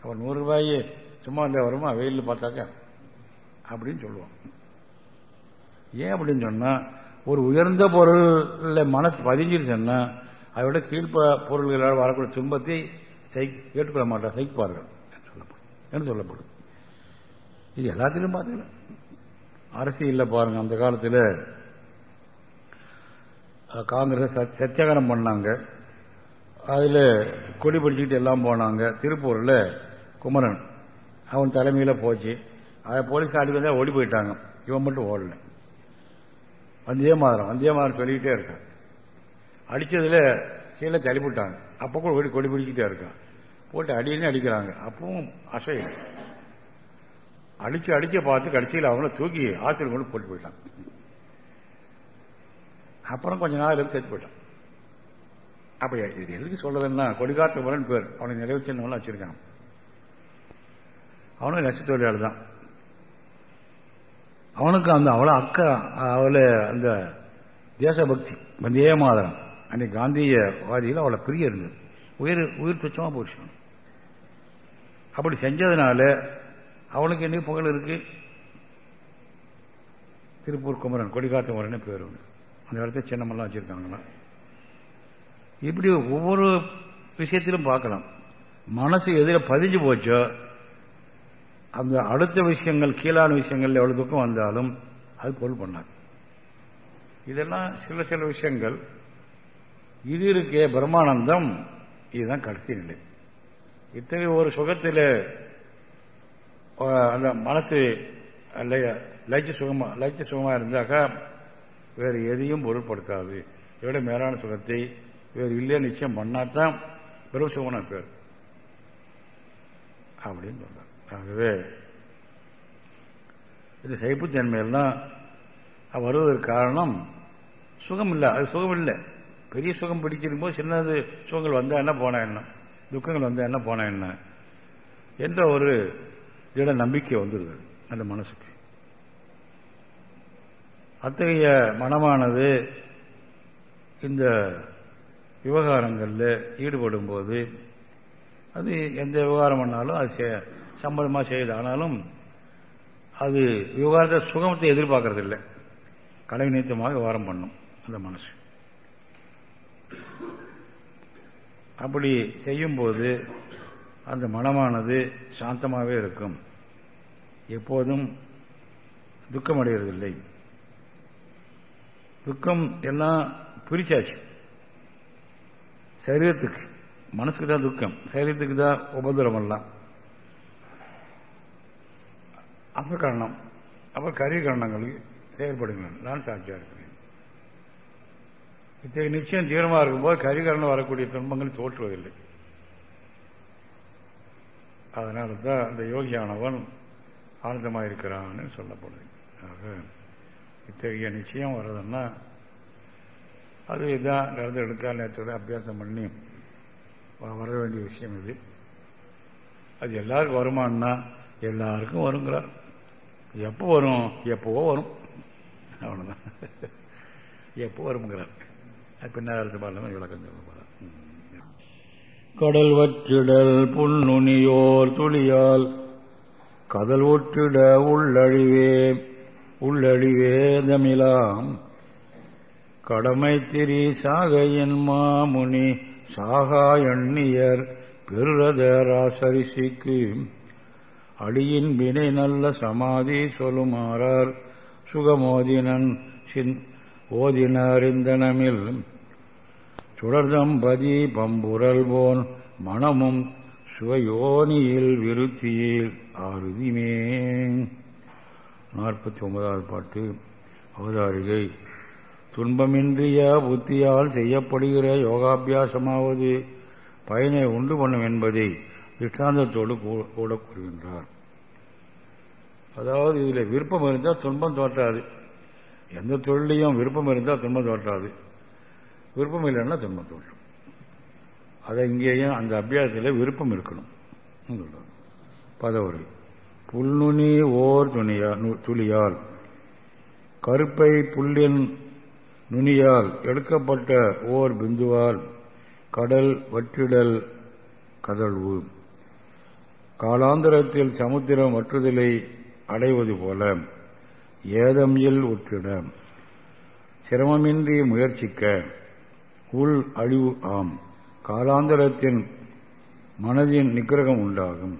அப்போ நூறுரூவாயே சும்மா இல்லை வருமா? வெயிலில் பார்த்தாக்க அப்படின்னு சொல்லுவான். ஏன் அப்படின்னு சொன்னால் ஒரு உயர்ந்த பொருளில் மனசு பதிஞ்சிருச்சுன்னா அதை விட கீழ்ப்ப பொருள்களால் வரக்கூடிய துன்பத்தை ஏற்றுக்கொள்ள மாட்டார் சகிப்பார்கள் என்று சொல்லப்படும். இது எல்லாத்திலும் பார்த்துக்கலாம் அரசியலில் பாருங்க அந்த காலத்தில் காங்கிரஸ் சத்தியாகரம் பண்ணாங்க. அதில் கொடி பிடிச்சிக்கிட்டு எல்லாம் போனாங்க. திருப்பூரில் குமரன் அவன் தலைமையில் போச்சு. அதை போலீஸ் ஆடி வந்தால் ஓடி போயிட்டாங்க. இவன் மட்டும் ஓடலை. வந்தே மாதிரம் வந்தே மாதிரம் சொல்லிக்கிட்டே இருக்கான். அடித்ததில் கீழே தள்ளிவிட்டாங்க அப்போ கூட ஓடி கொடி பிடிச்சிக்கிட்டே இருக்கான். போட்டு அடின்னு அடிக்கிறாங்க. அப்பவும் அசையும் அடிச்சு அடிச்ச பார்த்து கடைசியில் அவங்கள தூக்கி ஆசிரியர் கொண்டு போட்டு போயிட்டான். அப்புறம் கொஞ்ச நாள் இருந்து செத்து போயிட்டான். அப்ப இது எதுக்கு சொல்றதுன்னா கொடிகாத்த முரண் பேர் அவனை நிறைவு வச்சிருக்கான். அவனும் நெச தான். அவனுக்கு அந்த அவ்வளோ அக்கா அவளை அந்த தேசபக்தி வந்தே மாதரம் அன்னைக்கு காந்தியவாதியில் அவளை பிரிய இருந்தது. உயிர் உயிர் துச்சமாக போச்சு அப்படி செஞ்சதுனால அவனுக்கு என்ன புகழ் இருக்கு? திருப்பூர் குமரன் கொடிகாத்த முரன் பேர் அந்த இடத்துல சின்னமெல்லாம் வச்சிருக்காங்களா இப்படி ஒவ்வொரு விஷயத்திலும் பார்க்கலாம். மனசு எதிர பதிஞ்சு போச்சோ அந்த அடுத்த விஷயங்கள் கீழான விஷயங்கள் எவ்வளவு துக்கம் வந்தாலும் அது பொருள் பண்ணாது. இதெல்லாம் சில சில விஷயங்கள். இது இருக்கே பிரம்மானந்தம் இதுதான் கடைசி நிலை. இத்தகைய ஒரு சுகத்தில் அந்த மனசு லட்ச சுகமா லட்ச சுகமா இருந்தாக்கா வேறு எதையும் பொருட்படுத்தாது. இதோட மேலான சுகத்தை வேறு இல்லையா நிச்சயம் பண்ணாதான் பெரும் சுகமான பேர். அப்படின்னு சொல்றாங்க. ஆகவே இது சைப்புத்தன்மையெல்லாம் வருவதற்கு காரணம் சுகம் இல்லை அது சுகம் இல்லை பெரிய சுகம் பிடிச்சிருக்கும் போது சின்னது சுகங்கள் வந்தால் என்ன போனா என்ன? துக்கங்கள் வந்தால் என்ன போனா என்ன? என்ற ஒரு திட நம்பிக்கை வந்துடுது அந்த மனசுக்கு. அத்தகைய மனமானது இந்த விவகாரங்களில் ஈடுபடும் போது அது எந்த விவகாரம் பண்ணாலும் அது சம்பளமாக செய்யுது. ஆனாலும் அது விவகாரத்தை சுகமத்தை எதிர்பார்க்கறது இல்லை கடை நிமித்தமாக விவகாரம் பண்ணும் அந்த மனசு அப்படி செய்யும்போது அந்த மனமானது சாந்தமாகவே இருக்கும். எப்போதும் துக்கம் அடைகிறதில்லை துக்கம் எல்லாம் பிரிச்சாச்சு. சரீரத்துக்கு மனசுக்கு தான் துக்கம். சரீரத்துக்கு தான் உபதிரமெல்லாம் அபகரணம். அந்த கரிகரணங்களுக்கு அப்புறம் கரிய செயல்படுங்கள் நான் சாட்சியாக இருக்கிறேன். இத்தகைய நிச்சயம் தீவிரமாக இருக்கும்போது கரிகரணம் வரக்கூடிய துன்பங்கள் தோற்றுவதில்லை. அதனால தான் அந்த யோகியானவன் ஆனந்தமாக இருக்கிறான்னு சொல்லப்படுது. ஆக இத்தகைய நிச்சயம் வர்றதுன்னா அது இதான் நடந்து எடுத்தால் நேரத்தோட அபியாசம் பண்ணி வர வேண்டிய விஷயம் இது. அது எல்லாருக்கும் வருமானா எல்லாருக்கும் வருங்கிறார். எப்போ வரும்? எப்போவோ வரும். அவ்வளோதான் எப்போ வருங்கிறார் பின்னாரத்து பாடலாம் விளக்கம் சொல்ல போறார் கடல் வற்றிடல் புல்நுனியோர் துளியால் கதல் ஒற்றிட உள்ளழிவே தமிழாம். கடமை திரி சாகையின் மாமுனி சாகா எண்ணியர் பெருரதராசரிசிக்கு அடியின் வினை நல்ல சமாதி சொல்லுமாறார். சுகமோதினன் சின் ஓதினறிந்தனமில் சுடர்தம்பதி பம்புரல் போன் மனமும் சுவையோனியில் விருத்தியில் ஆறுதிமே நாற்பத்தி ஒன்பதாவது பாட்டு. அவதாரிகை. துன்பமின்றிய புத்தியால் செய்யப்படுகிற யோகாபியாசமாவது பயனை உண்டு பண்ணும் என்பதை திஷ்டாந்தத்தோடு கூட கூறுகின்றார் அதாவது இதில் விருப்பம் இருந்தால் துன்பம் தோற்றாது. எந்த தொழிலையும் விருப்பம் இருந்தால் துன்பம் தோற்றாது. விருப்பம் இல்லைன்னா துன்பம் தோற்றும் அதை இங்கேயும் அந்த அபியாசத்தில் விருப்பம் இருக்கணும். பதவுரை புல்நுனி ஓர் துணியா துளியால் கருப்பை புல்லின் நுனியால் எடுக்கப்பட்ட ஓர் பிந்துவால் கடல் வற்றிடல் கதழ்வு. காலாந்தரத்தில் சமுத்திரம் வற்றுதலை அடைவது போல ஏதம் உற்றிட. சிரமமின்றி முயற்சிக்க. உள் அழிவு ஆம். காலாந்தரத்தின் மனதின் நிக்கிரகம் உண்டாகும்.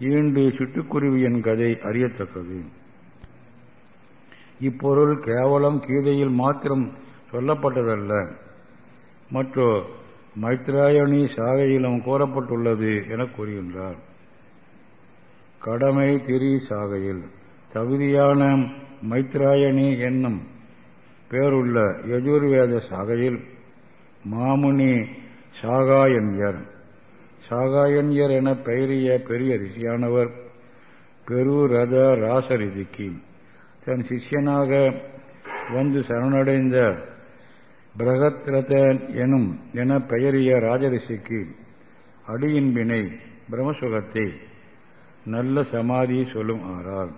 ஈண்டு சிட்டுக்குருவியின் கதை அறியத்தக்கது. இப்பொருள் கேவலம் கீதையில் மாத்திரம் சொல்லப்பட்டதல்ல. மற்றோ மைத்ராயணி சாகையிலும் கூறப்பட்டுள்ளது என கூறுகின்றார். கடமை திரி சாகையில். தகுதியான மைத்ராயணி என்னும் பேருள்ள யஜுர்வேத சாகையில் மாமுனி சாகாயன்யர். சாகாயன்யர் என பெயரிய பெரிய ரிஷியானவர் பெருரத ராசரிதிக்கு. தன் சிஷ்யனாக வந்து சரணடைந்த பிரகத்ரத எனும் என பெயரிய ராஜரிஷிக்கு அடியின்பினை பிரம்மசுகத்தை. நல்ல சமாதியை சொல்லும் ஆறார்.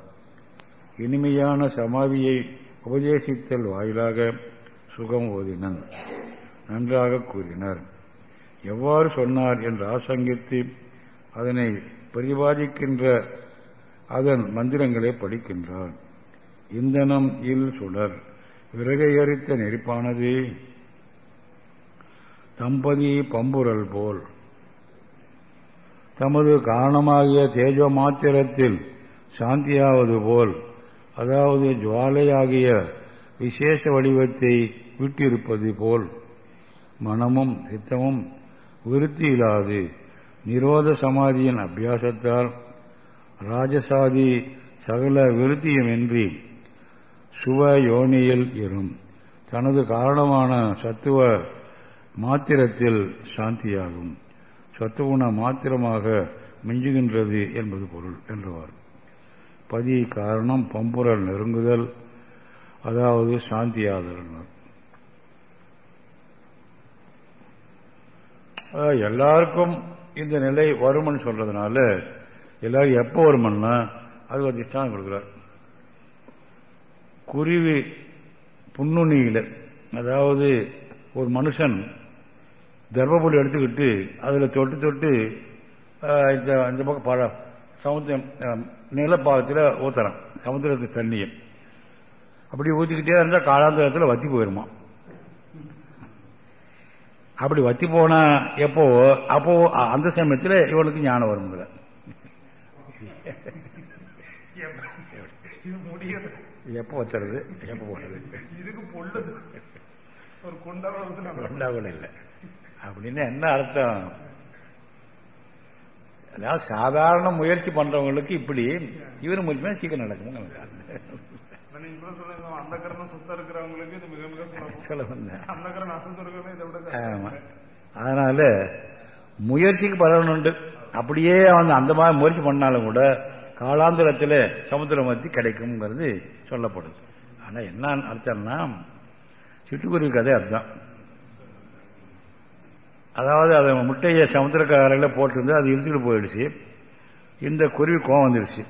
இனிமையான சமாதியை உபதேசித்தல் வாயிலாக சுகம் ஓதினன். நன்றாக கூறினர். எவ்வாறு சொன்னார் என்று ஆசங்கித்து அதனை பிரதிபாதிக்கின்ற அதன் மந்திரங்களை படிக்கின்றார். இந்தனம் இல் சுடர் விறகையறித்த நெருப்பானது தம்பதி பம்புரல் போல் தமது காரணமாகிய தேஜோ மாத்திரத்தில் சாந்தியாவது போல் அதாவது ஜுவாலையாகிய விசேஷ வடிவத்தை விட்டிருப்பது போல் மனமும் சித்தமும் விருத்தி இல்லாது நிரோத சமாதியின் அபியாசத்தால் ராஜசாதி சகல விருத்தியுமின்றி சுவ யோனியில் இரும். தனது காரணமான சத்துவ மாத்திரத்தில் சாந்தியாகும். சத்துவகுண மாத்திரமாக மிஞ்சுகின்றது என்பது பொருள் என்றுவார் பதி காரணம் பம்புரல் நெருங்குதல் அதாவது சாந்தியாதல் எல்லாருக்கும் இந்த நிலை வரும்னு சொல்றதுனால எல்லாரும் எப்போ வருமன்னா அது ஒரு திஷ்டானம் கொடுக்குறார். குருவி புண்ணுணியில அதாவது ஒரு மனுஷன் தர்மபுரி எடுத்துக்கிட்டு அதில் தொட்டு தொட்டு இந்த பக்கம் பழ சமுத்திரம் நிலப்பாகத்தில் ஊத்துறான் சமுத்திரத்து தண்ணியை. அப்படி ஊற்றிக்கிட்டே இருந்தால் காலாந்தரத்தில் வத்தி போயிருமா? அப்படி வத்தி போனா எப்போ? அப்போ அந்த சமயத்தில் இவனுக்கு ஞானம் முடியாது எப்போ வச்சுறது எப்போ போடுறது இதுக்கு பொல்லுது ஒரு கொண்டாடுறதுல கொண்டா கூட இல்லை. அப்படின்னு என்ன அர்த்தம்? அதாவது சாதாரண முயற்சி பண்றவங்களுக்கு இப்படி இவர் முயற்சி சீக்கிரம் நடக்கும். அதனால முயற்சிக்கு பலன் உண்டு. அப்படியே அவன் அந்த மாதிரி முயற்சி பண்ணாலும் கூட காலாந்திரத்தில் சமுத்திரம் மத்தி கிடைக்கும்ங்கிறது சொல்லப்படுது. ஆனா என்ன அர்த்தம்னா சிட்டுக்குருவி கதை அதுதான். அதாவது அது முட்டையை சமுத்திரக்காரையில் போட்டிருந்து அது இழுத்துட்டு போயிடுச்சு. இந்த குருவி கோவம் வந்துடுச்சு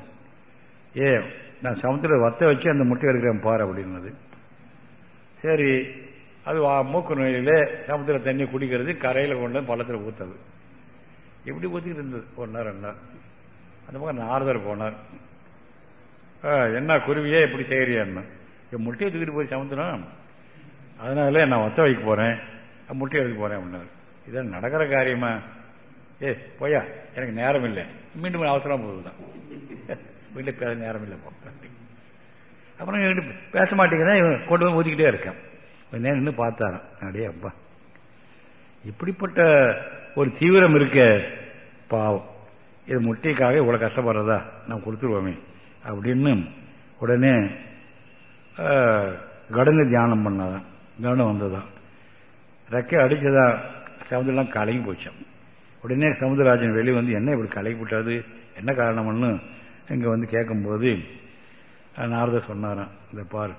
ஏ நான் சமுத்திர வத்த வச்சு அந்த முட்டை எடுக்கிறேன் பாரு அப்படின்னது. சரி அது வா- மூக்கு நோயில சமுத்திர தண்ணி குடிக்கிறது கரையில் கொண்டு வந்து பள்ளத்தில் ஊற்றுது எப்படி ஊற்றிக்கிட்டு இருந்தது. ஒரு நேரம் ரெண்டு நாள் அந்த பக்கம் நாரதர் போனார். "ஆ, என்ன குருவியே இப்படி செய்கிறியான்னு என் முட்டையை தூக்கிட்டு போய் சமுத்திரம். அதனால நான் ஒத்த வைக்க போகிறேன் முட்டையை எடுக்க போகிறேன் அப்படின்னாரு. இதெல்லாம் நடக்கிற காரியமா? ஏ போயா எனக்கு நேரம் இல்லை மீண்டும் அவசரம் போகுதுதான். வீட்டில் பேச நேரம் இல்லை போ. அப்புறம் என்கிட்ட பேச மாட்டேங்கிறேன். இவன் கொண்டு வந்து ஊதிக்கிட்டே இருக்கேன். கொஞ்ச நேரம் நின்று பார்த்தாரான் அப்படியே அப்பா. இப்படிப்பட்ட ஒரு தீவிரம் இருக்க பாவம். இது முட்டைக்காக இவ்வளோ கஷ்டப்படுறதா? நான் கொடுத்துருவோமே. அப்படின்னு உடனே கடந்து தியானம் பண்ணாதான். கவனம் வந்ததான் ரெக்கை அடிச்சதான் சமுதிரம் கலங்கி போச்சான் உடனே சமுதிரராஜன் வெளியே வந்து என்ன இப்படி கலங்கி போட்டாது என்ன காரணம்னு? இங்கே வந்து கேட்கும்போது நாரத நாரதர் சொன்னாராம் இந்த பார்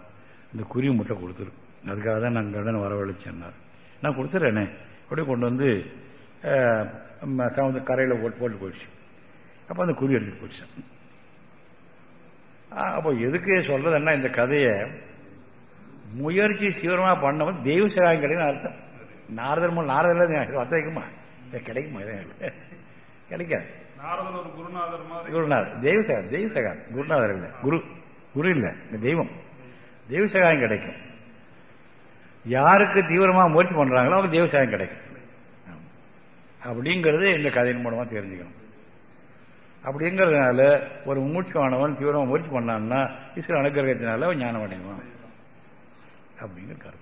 இந்த குருவி முட்டை கொடுத்துரு. அதுக்காக தான் நான் கடன் வரவழைச்சேன்னார். நான் கொடுத்துட்றேனே அப்படியே கொண்டு வந்து சமுதிர கரையில் போட்டு போட்டு போயிடுச்சு. அப்போ அந்த குருவி எடுத்துகிட்டு போயிடுச்சேன் அப்போ எதுக்கு சொல்றதுன்னா இந்த கதையை முயற்சி சீவிரமாக பண்ணவன் தெய்வ சகாயம் கிடையாது அர்த்தம். நாரதர் மூலம் நாரதர் அர்த்தம் வைக்குமா? இது கிடைக்குமா? கிடைக்காது. குருநாதர் தெய்வ சகாயம் தெய்வ சகாயம் குருநாதர் இல்லை. குரு குரு இல்லை. தெய்வம். தெய்வ சகாயம் கிடைக்கும். யாருக்கு தீவிரமா முயற்சி பண்றாங்களோ அவங்க தெய்வ சகாயம் கிடைக்கும். அப்படிங்கிறது இந்த கதையின் மூலமா தெரிஞ்சுக்கணும். அப்படிங்கிறதுனால ஒரு மூச்சுவானவன் தீவிரமா முயற்சி பண்ணான்னா ஈஸ்வர அனுகிரகத்தினால ஞானம் அடைவான். அப்படிங்கிற கருத்து.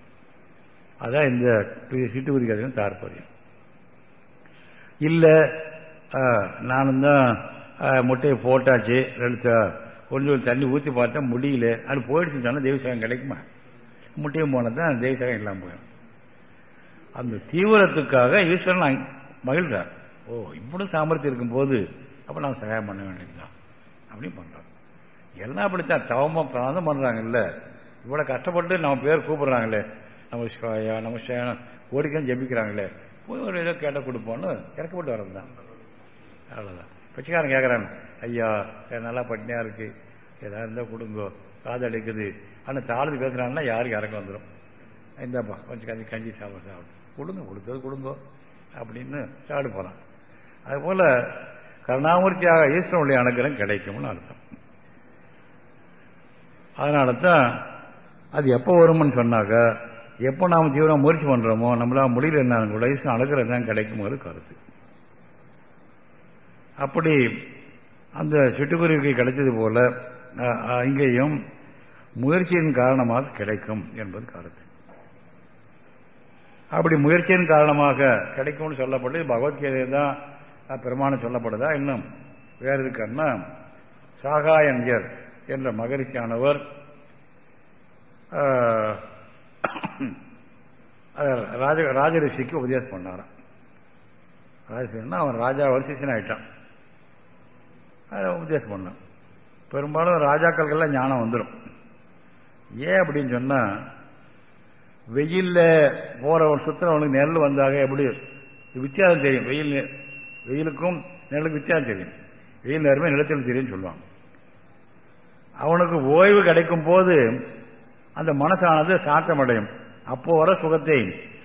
அதான் இந்த சிட்டுக்குருவி கதையின் தாற்பயம் இல்லை நானும் தான் முட்டையை போட்டாச்சு ரெண்டு கொஞ்சம் தண்ணி ஊற்றி பார்த்தேன் முடியல. அது போயிடுச்சுன்னு சொன்னால் தெய்வசகம் கிடைக்குமா? முட்டையும் போனதான் தெய்வசகம் இல்லாமல் போயிடும். அந்த தீவிரத்துக்காக ஈஸ்வரன் அங்க- மகிழ்றார் ஓ இப்படி சாமர்த்தியம் இருக்கும்போது அப்போ நாம் சகாயம் பண்ண வேண்டியதுதான். அப்படின்னு பண்ணுறோம் எல்லாம் அப்படித்தான். தவமாக பிராந்தம் பண்ணுறாங்கல்ல இவ்வளோ கஷ்டப்பட்டு நம்ம பேர் கூப்பிடுறாங்களே. நம்ம சிவாயா ஓடிக்கணும் ஜபிக்கிறாங்களே ஜெபிக்கிறாங்களே. போய் ஒரு ஏதோ கேட்ட கொடுப்போம்னு இறக்கப்பட்டு வரது தான் அவ்வளோதான் பிச்சைக்காரன் கேட்கறாங்க ஐயா நல்லா பட்டினியா இருக்கு. ஏதாவது இருந்தால் கொடுங்கோ. காது அடைக்குது. ஆனால் தாழ்ந்து பேசுகிறாங்கன்னா யாருக்கு இறக்க வந்துடும் இந்தாப்பா கொஞ்சம் கஞ்சி கஞ்சி சாப்பிட. சாப்பிடும் கொடுங்க கொடுத்தது கொடுங்கோ. அப்படின்னு சாப்பிட போறான். அதுபோல் கருணாமூர்த்தியாக ஈஸ்வரனுடைய அனுகிரகம் கிடைக்கும்னு அர்த்தம். அதனால தான் அது எப்போ வரும்னு சொன்னாக்க எப்போ நாம் தீவிரம் முயற்சி பண்ணுறோமோ நம்மளால் முடியல இருந்தாலும் கூட ஈஸ்வரன் அனுகிரகம் தான் கிடைக்குங்கிறது கருத்து. அப்படி அந்த சிட்டுக்குருவிக்கு கிடைச்சது போல அஹ், இங்கேயும் முயற்சியின் காரணமாக கிடைக்கும் என்பது கருத்து. அப்படி முயற்சியின் காரணமாக கிடைக்கும்னு சொல்லப்பட்டு பகவத்கீதை தான் பெருமானம் சொல்லப்படுதா இன்னும் வேறு இருக்குன்னா சாகாயஞ்சர் என்ற மகரிஷியானவர் ராஜ ராஜ ராஜரிஷிக்கு உபதேசம் பண்ணாராம். ராஜசிங்கன்னா அவன் ராஜா வரிசன் ஆயிட்டான். அதை உபதேசம் பண்ணான். பெரும்பாலும் ராஜாக்களுக்கெல்லாம் ஞானம் வந்துடும் ஏன் அப்படின்னு சொன்னா வெயில்ல போறவன் சுத்துறவனுக்கு நெல் வந்தாக எப்படி வித்தியாசம் தெரியும். வெயில் வெயிலுக்கும் நெல்லுக்கும் வித்தியாசம் தெரியும். வெயில் நேரமே நிலத்தில் தெரியும் சொல்லுவான் அவனுக்கு ஓய்வு கிடைக்கும் போது அந்த மனசானது சாத்தமடையும் அப்போ வர சுகத்தை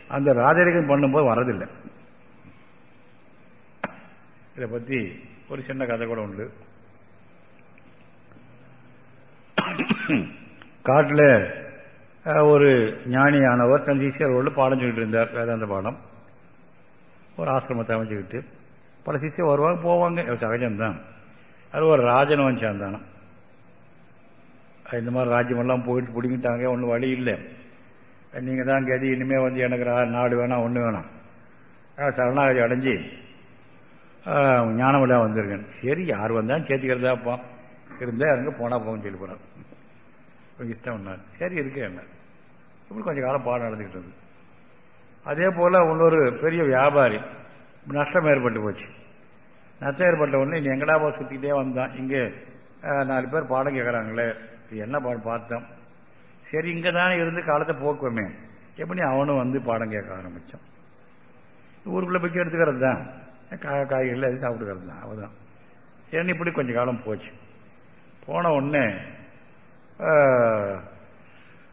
அந்த ராஜரிகம் பண்ணும்போது வரதில்லை இதை பத்தி ஒரு சின்ன கதை கூட உண்டு. காட்டில் ஒரு ஞானியானவர் தன் சிஷியர்களோடு பாடம் சொல்லிட்டு இருந்தார் வேதாந்த பாடம். ஒரு ஆசிரமத்தை அமைச்சுக்கிட்டு. பல சிஷியர் வருவாங்க போவாங்க. சகஜம்தான். அது ஒரு ராஜனவன் சேர்ந்தானான் இந்த மாதிரி ராஜ்யமெல்லாம் போயிட்டு பிடிங்கிட்டாங்க ஒன்றும் வழி இல்லை. நீங்கள் தான் கதி இனிமேல் வந்து எனக்கு நாடு வேணாம் ஒன்று வேணாம். சரணாகதி அடைஞ்சு அஹ் ஞானமெல்லாம் வந்திருக்கேன். சரி யார் வந்தாலும் சேர்த்துக்கிறதாப்பா இருந்தால் அங்கே போனால் போகும் சொல்லி போகிறார் கொஞ்சம் இஷ்டம் ஒன்றார் சரி இருக்கேன் என்ன. இப்படி கொஞ்சம் காலம் பாடம் நடந்துக்கிட்டு இருந்தது அதே போல் இன்னொரு பெரிய வியாபாரி நஷ்டம் ஏற்பட்டு போச்சு. நஷ்டம் ஏற்பட்ட உடனே நீ எங்கடா போய் சுற்றிக்கிட்டே வந்தான். இங்கே நாலு பேர் பாடம் கேட்குறாங்களே இது என்ன பார்த்தோம். சரி இங்கே தானே இருந்து காலத்தை போக்குவோமே. எப்படி அவனும் வந்து பாடம் கேட்க ஆரம்பித்தான் ஊருக்குள்ளே போய் எடுத்துக்கிறது தான் கா காய்கறிகள் அது சாப்பிட்டுக்கிறது தான் அவதான் சரி இப்படி கொஞ்சம் காலம் போச்சு. போன உடனே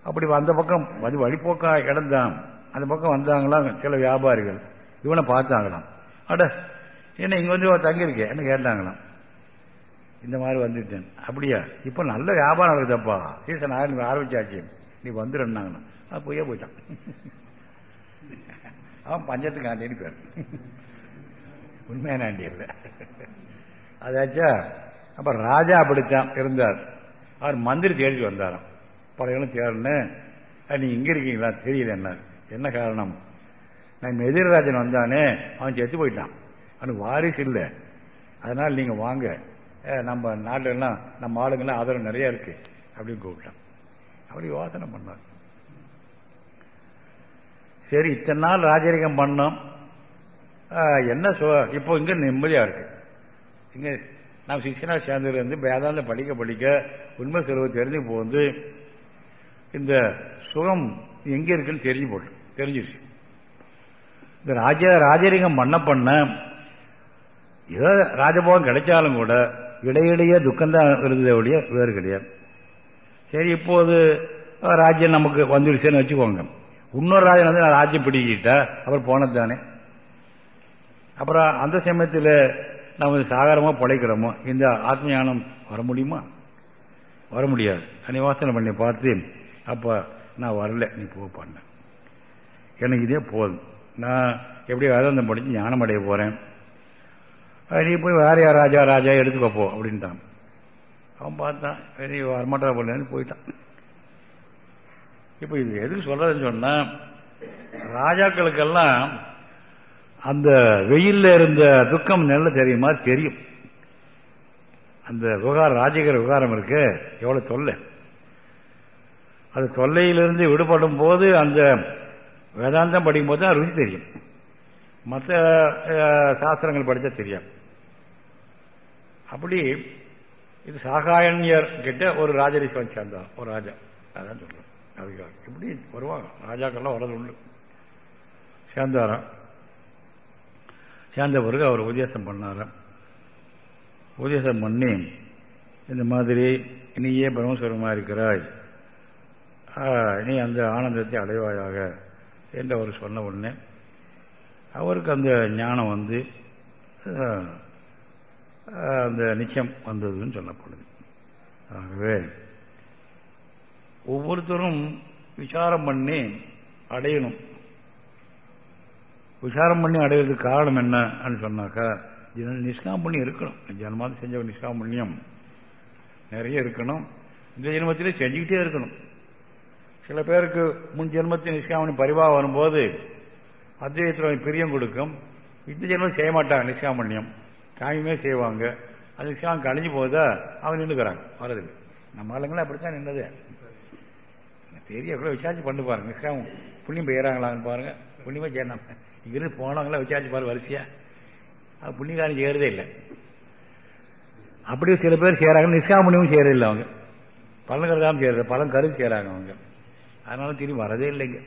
அப்படி அந்த பக்கம் அது வழிபோக்கா இடம்தான். அந்த பக்கம் வந்தாங்களாம் சில வியாபாரிகள். இவனை பார்த்தாங்களாம். அட என்ன இங்கே வந்து தங்கியிருக்கேன் என்ன கேட்டாங்களாம். இந்த மாதிரி வந்துட்டேன். அப்படியா? இப்போ நல்ல வியாபாரம் நடக்குதப்பா. சீசன் ஆரம்பி ஆரம்பிச்சாச்சு. நீ வந்துடுன்னாங்கண்ணா அது பொய்யா போயிட்டான். அவன் பஞ்சத்துக்கு ஆண்டின்னு பேர். உண்மையான ஆண்டி இல்லை அதாச்சா அப்போ ராஜா அப்படித்தான் இருந்தார். அவர் மந்திரி தேடி வந்தாராம். பழையங்களும் தேடுன்னு நீ இங்கே இருக்கீங்களா? தெரியல என்ன? என்ன காரணம்? நான் மெதிரராஜன் வந்தானே. அவன் செத்து போயிட்டான். அவனுக்கு வாரிசு இல்லை. அதனால் நீங்கள் வாங்க. நம்ம நாட்டுல எல்லாம் நம்ம ஆளுங்கெல்லாம் ஆதரவு நிறைய இருக்கு அப்படின்னு கூப்பிட்டான். அப்படி யோசனை பண்ணார். சரி இத்தனை நாள் ராஜரிகம் பண்ணோம். ஆஹ், என்ன சொ இப்போ இங்க நிம்மதியா இருக்கு. இங்க நாம் சிக்ஷனா சேர்ந்ததுல இருந்து வேதாந்தம் படிக்க படிக்க உண்மை செலவு தெரிஞ்சு போந்து இந்த சுகம் எங்க இருக்குன்னு தெரிஞ்சு போட்டு தெரிஞ்சிருச்சு. இந்த ராஜ ராஜரிகம் பண்ண பண்ண ஏதோ ராஜபோகம் கிடைச்சாலும் கூட இடையிடையே துக்கம்தான் இருந்ததே ஒழிய வேறு கிடையாது. சரி இப்போது ராஜ்யம் நமக்கு வந்துருச்சுன்னு வச்சுக்கோங்க. இன்னொரு ராஜன் வந்து நான் ராஜ்யம் பிடிக்கிட்டா அப்புறம் போனது தானே அப்புறம் அந்த சமயத்தில் நம்ம சாகரமாக பிழைக்கிறோமோ இந்த ஆத்ம ஞானம் வர முடியுமா? வர முடியாது. நீ வாசனை பண்ணி பார்த்து அப்போ நான் வரல நீ போ பண்ண. எனக்கு இதே போதும். நான் எப்படி வேதாந்தம் படித்து ஞானம் அடைய போகிறேன் நீ போய் வேற யார் ராஜா ராஜா எடுத்து போ அப்படின்ட்டான். அவன் பார்த்தான் நீ வரமாட்டா போலன்னு போயிட்டான். இப்போ இது எதுக்கு சொல்றதுன்னு சொன்னா ராஜாக்களுக்கெல்லாம் அந்த வெயிலில் இருந்த துக்கம் நல்ல தெரியுமா? தெரியும். அந்த விவகாரம் ராஜகிர விவகாரம் இருக்கு. எவ்வளோ தொல்லை. அது தொல்லையிலிருந்து விடுபடும் போது அந்த வேதாந்தம் படிக்கும் போது தான் ருசி தெரியும். மற்ற சாஸ்திரங்கள் படித்தா தெரியும் அப்படி இது சாகாயன்யர் கிட்ட ஒரு ராஜரிஷம் சேர்ந்தான் ஒரு ராஜா. அதான் சொல்றேன். அதுக்காக இப்படி வருவாங்க. ராஜாக்கள்லாம் வரது உண்டு. சேர்ந்தாராம் சேர்ந்த பிறகு அவர் உபதேசம் பண்ணாராம் உபதேசம் பண்ணி இந்த மாதிரி நீயே பிரம்மஸ்வரமாக இருக்கிறாய். நீ அந்த ஆனந்தத்தை அடைவாயாக என்று அவர் சொன்ன உடனே அவருக்கு அந்த ஞானம் வந்து அந்த நிச்சயம் வந்ததுன்னு சொல்லப்படுது. ஆகவே ஒவ்வொருத்தரும் விசாரம் பண்ணி அடையணும். விசாரம் பண்ணி அடையிறதுக்கு காரணம் என்னன்னு சொன்னாக்கா இது நிஷ்காம் பண்ணி இருக்கணும். ஜென்மாவது செஞ்ச ஒரு நிஷ்காம் நிறைய இருக்கணும். இந்த ஜென்மத்திலே செஞ்சுக்கிட்டே இருக்கணும். சில பேருக்கு முன் ஜென்மத்தின் நிஷ்காமணி பரிவாக வரும்போது அத்வைத்தில் பிரியம் கொடுக்கும். இந்த ஜென்மம் செய்ய மாட்டாங்க நிஷ்காமண்யம் காமியமே செய்வாங்க. அது நிஷ்காமம் கழிஞ்சு போதா அவன் நின்றுக்கிறாங்க வரதில்லை நம்ம ஆளுங்களும் அப்படித்தான் நின்னது. தெரிய கூட விசாரிச்சு பண்ணி பாருங்க. நிஷ்காமம் புண்ணியம் பெய்யறாங்களான்னு பாருங்க. புண்ணியமே செய்யணும் இங்கிருந்து போனவங்களாம் விசாரிச்சு பாரு வரிசையா. அது புண்ணியகாரம் செய்யறதே இல்லை. அப்படியே சில பேர் செய்யறாங்க நிஷ்காமணியும் செய்யறதில்லை அவங்க. பலன் கருதாம செய்யறது பலன் கருது செய்யறாங்க அவங்க. அதனால திரும்பி வரதே இல்லைங்க.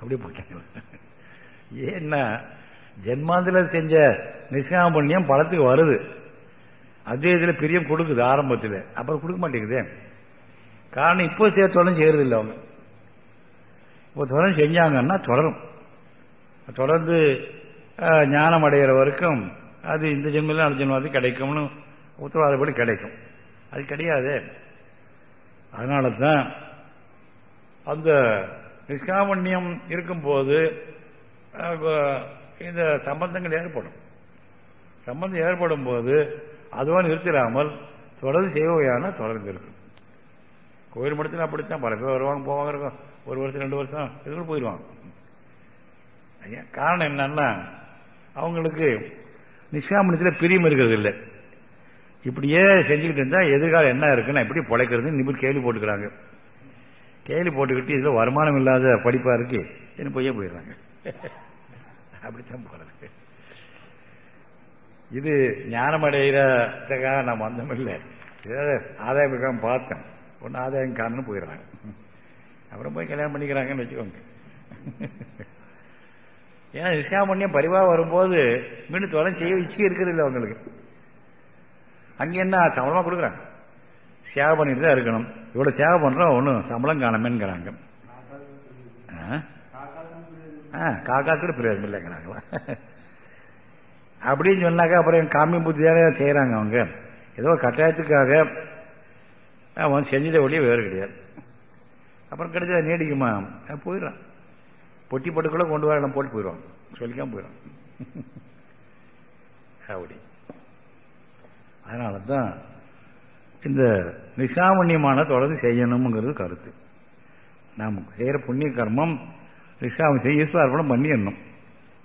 அப்படியே போட்டாங்க ஏன்னா ஜென்மாந்தில செஞ்ச நிஷ்காம புண்ணியம் பலத்துக்கு வருது. அத்தியத்தில் பிரியம் கொடுக்குது ஆரம்பத்தில். அப்புறம் கொடுக்க மாட்டேங்குதே. காரணம் இப்போ செய்ய தொடர்ந்து செய்யறது இல்லை அவங்க. இப்போ தொடர்ந்து செஞ்சாங்கன்னா தொடரும். தொடர்ந்து ஞானம் அடைகிற வரைக்கும் அது இந்த ஜென்மில் அடுத்த ஜென்மத்தில் கிடைக்கும்னு உத்தரவாதப்படி கிடைக்கும். அது கிடையாது. அதனால தான் அந்த நிஷ்காமண்யம் இருக்கும்போது இந்த சம்பந்தங்கள் ஏற்படும். சம்பந்தம் ஏற்படும் போது அதுவாக நிறுத்திடாமல் தொடர்ந்து செய்வகையான தொடர்ந்து இருக்கும். கோயில் மடத்தில் அப்படித்தான். பல பேர் வருவாங்க போவாங்க இருக்கும். ஒரு வருஷம் ரெண்டு வருஷம் இதுக்குள்ள போயிடுவாங்க. ஐயா, காரணம் என்னன்னா அவங்களுக்கு நிஷ்காமணத்தில் பிரியம் இருக்கிறது இல்லை இப்படியே செஞ்சுக்கிட்டு இருந்தால் எதிர்காலம் என்ன இருக்குன்னா இப்படி பிழைக்கிறதுன்னு நிபுணர் கேள்வி போட்டுக்கிறாங்க. கேள்வி போட்டுக்கிட்டு இதில் வருமானம் இல்லாத படிப்பாக இருக்கு என்ன பொய்யே போயிடுறாங்க. அப்படித்தான் போறது இது ஞானம் அடைகிறதுக்காக நான் வந்தோம் இல்லை. ஏதாவது ஆதாயம் இருக்காம பார்த்தேன் ஒன்று ஆதாயம் காரணம் போயிடுறாங்க. அப்புறம் போய் கல்யாணம் பண்ணிக்கிறாங்கன்னு வச்சுக்கோங்க. ஏன்னா நிஷ்காமண்யம் பரிவா வரும்போது மீண்டும் தோலை செய்ய இச்சு இருக்கிறது இல்லை அவங்களுக்கு. அங்கே என்ன சம்பளமா கொடுக்குறாங்க? சேவை பண்ணிட்டு தான் இருக்கணும். இவ்வளவு சேவை பண்றோம் ஒன்றும் சம்பளம் காணமேங்கிறாங்க காக்கா கூட பிரயோஜனம் இல்லைங்கிறாங்களா அப்படின்னு சொன்னாக்கா அப்புறம் காமி புத்தி தானே செய்யறாங்க அவங்க. ஏதோ கட்டாயத்துக்காக அவன் செஞ்சதை ஒழிய வேறு கிடையாது. அப்புறம் கிடைச்சா நீடிக்குமா? போயிடுறான். பொட்டி பட்டுக்குள்ள கொண்டு வர போட்டு போயிடுவான். சொல்லிக்காம போயிடும் அப்படி. அதனால தான் இந்த நிஷாமண்யமான தொடர்ந்து செய்யணுங்கிறது கருத்து. நாம் செய்கிற புண்ணிய கர்மம் நிஷாமம் செய்ய ஈஸ்வர அர்ப்பணம் பண்ணிடணும்.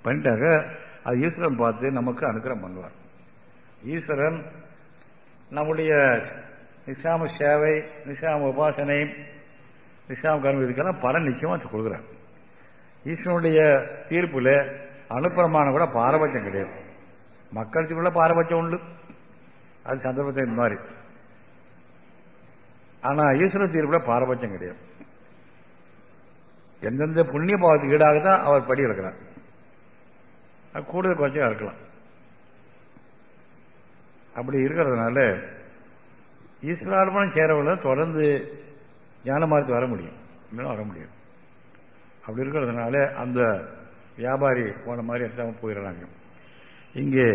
பண்ணிட்டாக்க அது ஈஸ்வரன் பார்த்து நமக்கு அனுக்கிரம் பண்ணுவார். ஈஸ்வரன் நம்முடைய நிஷாம சேவை நிஷாம உபாசனை நிஷாம கர்மம் இதுக்கெல்லாம் பலன் நிச்சயமாக கொடுக்குறார். ஈஸ்வரனுடைய தீர்ப்பில் அனுப்பிரமாணம் கூட பாரபட்சம் கிடையாது. மக்களுக்குள்ள பாரபட்சம் உண்டு. அது சந்தர்ப்பத்தை இந்த மாதிரி. ஆனால் ஈஸ்வரன் தீர்ப்பில் பாரபட்சம் கிடையாது. எந்தெந்த புண்ணிய பாவத்துக்கு ஈடாக தான் அவர் படி இருக்கிறார் கூடுதல் கொஞ்சம் இருக்கலாம் அப்படி இருக்கிறதுனால ஈஸ்வரார்ப்பணம் சேரவங்கள தொடர்ந்து ஞானமார்க்கு வர முடியும். இல்லைன்னா வர முடியும் அப்படி இருக்கிறதுனால அந்த வியாபாரி போன மாதிரி எடுத்தாம போயிடுறாங்க. இங்கே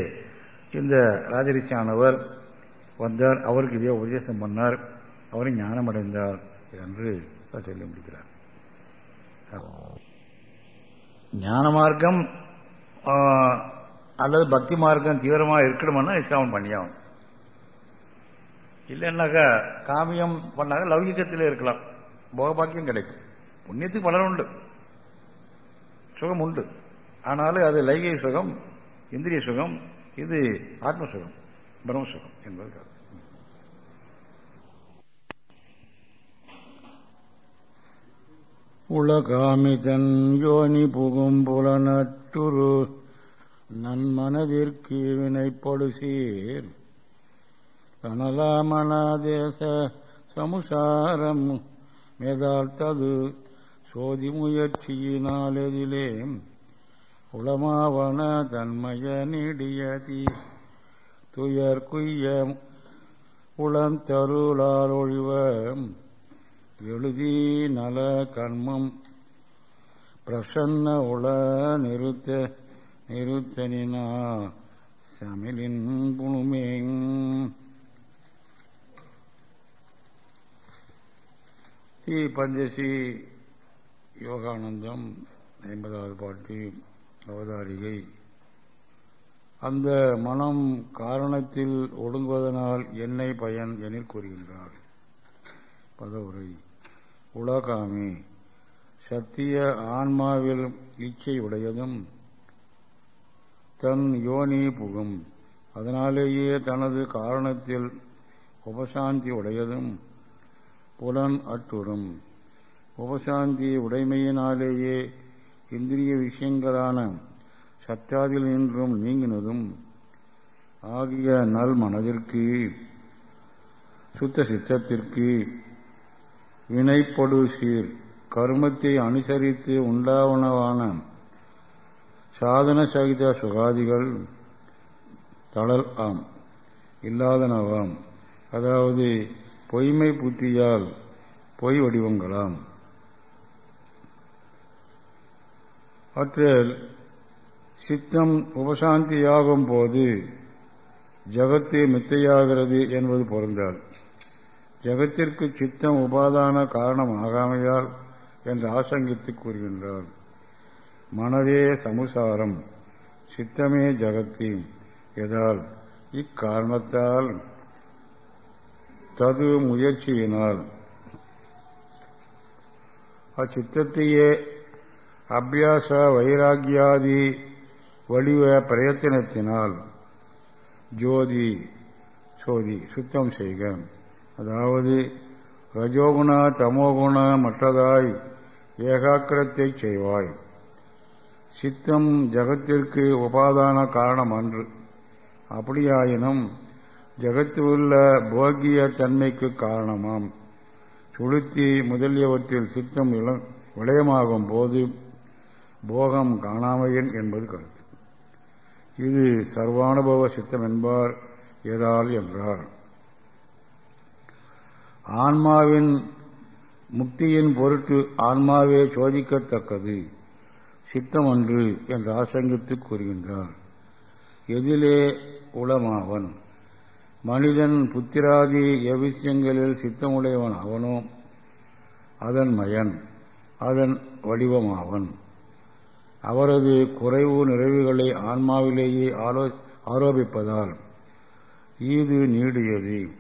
இந்த ராஜரிஷியானவர் வந்தார். அவருக்கு இதே உபதேசம் பண்ணார். அவரும் ஞானம் அடைந்தார் என்று சொல்லி முடிக்கிறார். ஞான மார்க்கம் ஆஹ், அல்லது பக்தி மார்க்கம் தீவிரமா இருக்கணும்னா இஸ்லாமன் பண்ணியாகும் இல்லைன்னாக்கா காமியம் பண்ணாங்க லௌகிக்கத்தில் இருக்கலாம். போகபாக்கியம் கிடைக்கும். புண்ணியத்துக்கு பலன் உண்டு. சுகம் உண்டு. ஆனாலும் அது லைகிக சுகம் இந்திரிய சுகம் இது ஆத்ம சுகம் சுகம் என்பது. கருத்து. உலகாமிதன் யோனி புகும் புலனற்றுரு நன்மனதிற்கு வினைப்படு சீர். கனலாமனாதேச சமுசாரம் மேதாழ்த்தது சோதி முயற்சியினாலெதிலே உளமாவன தன்மய நீடியதி துயர் குய்ய உளந்தருளால் ஒழிவம். எழுதி நல கர்மம். பிரசன்ன உள நிறுத்த நிறுத்தனினா சமிலின் புணுமேங். ஸ்ரீ பஞ்சசி யோகானந்தம் ஐம்பதாவது பாட்டு அவதாரிகை. அந்த மனம் காரணத்தில் ஒடுங்குவதனால் என்னை பயன் எனில் கூறுகின்றார். பதவுரை. உலகாமி. சத்திய ஆன்மாவில் இச்சை உடையதும் தன் யோனி புகும். அதனாலேயே தனது காரணத்தில் உபசாந்தி உடையதும் புலன் அட்டுறும் உபசாந்தி உடைமையினாலேயே இந்திரிய விஷயங்களான சத்தாதில் நின்றும் நீங்கினதும் ஆகிய நல் மனதிற்கு சுத்த சித்தத்திற்கு இணைப்படு சீர் கர்மத்தை அனுசரித்து உண்டாவனவான சாதன சகித சுகாதிகள் தளல் ஆம் இல்லாதனவாம். அதாவது பொய்மை புத்தியால் பொய் வடிவங்களாம். அவற்றில் சித்தம் உபசாந்தியாகும் போது ஜகத்து மித்தையாகிறது என்பது பொருந்தால் ஜகத்திற்கு சித்தம் உபாதான காரணம் ஆகாமையால் என்று ஆசங்கித்து கூறுகின்றார். மனதே சமுசாரம் சித்தமே ஜகத்தி. எதால்? இக்காரணத்தால் தது முயற்சியினால். அச்சித்தத்தையே அபியாச வைராகியாதி வடிவ பிரயத்தனத்தினால் ஜோதி சோதி சுத்தம் செய்க. அதாவது ரஜோகுண தமோகுண மற்றதாய் ஏகாக்கிரத்தை செய்வாய். சித்தம் ஜகத்திற்கு உபாதான காரணம் அன்று. அப்படியாயினும் ஜகத்தில் போகிய தன்மைக்கு காரணமாம். சுளுத்தி முதலியவற்றில் சித்தம் விடயமாகும் போது போகம் காணாமையன் என்பது கருத்து. இது சர்வானுபவ சித்தம் என்பார் ஏதால் என்றார். ஆன்மாவின் முக்தியின் பொருட்டு ஆன்மாவே சோதிக்கத்தக்கது. சித்தம் அன்று என்று ஆசங்கித்து கூறுகின்றார். எதிலே உளமாவன். மனிதன் புத்திராதி எவ்விஷயங்களில் சித்தமுடையவன் அவனோ? அதன் மயன். அதன் வடிவமாவன். அவரது குறைவு நிறைவுகளை ஆன்மாவிலேயே ஆரோபிப்பதால் இது நீடியது.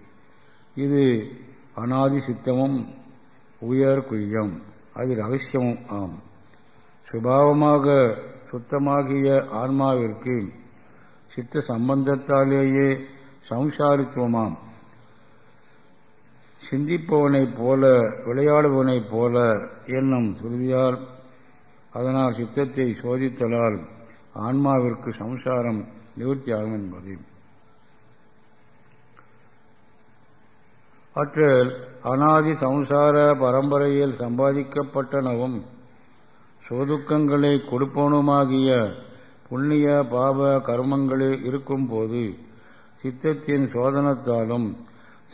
இது அனாதி சித்தமும் உயர் குய்யம் அது ரகசியமும் ஆம். சுபாவமாக சுத்தமாகிய ஆன்மாவிற்கு சித்த சம்பந்தத்தாலேயே சம்சாரித்துவமாம். சிந்திப்பவனைப் போல விளையாடுபவனைப் போல என்னும் சுருதியால் அதனால் சித்தத்தை சோதித்தலால் ஆன்மாவிற்கு சம்சாரம் நிவர்த்தியாகும் என்பது. அற்றல் அனாதி சம்சார பரம்பரையில் சம்பாதிக்கப்பட்டனவும் சோதுக்கங்களை கொடுப்பனுமாகிய புண்ணிய பாப கர்மங்களில் இருக்கும்போது சித்தத்தின் சோதனத்தாலும்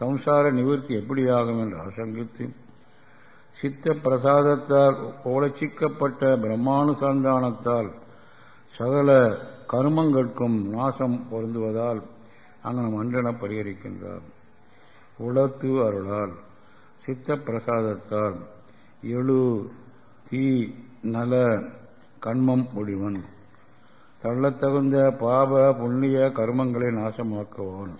சம்சார நிவர்த்தி எப்படியாகும் என்று ஆசங்கித்து சித்த பிரசாதத்தால் ஓலச்சிக்கப்பட்ட பிரம்மானுசந்தானத்தால் சகல கருமங்களுக்கும் நாசம் பொருந்துவதால் அங்கு மன்றன பரிகரிக்கின்றார். உளத்து அருளால் சித்த பிரசாதத்தால் எழு தீ நல கண்மம் முடிவன் தள்ளத்தகுந்த பாப புண்ணிய கர்மங்களை நாசமாக்குவான்.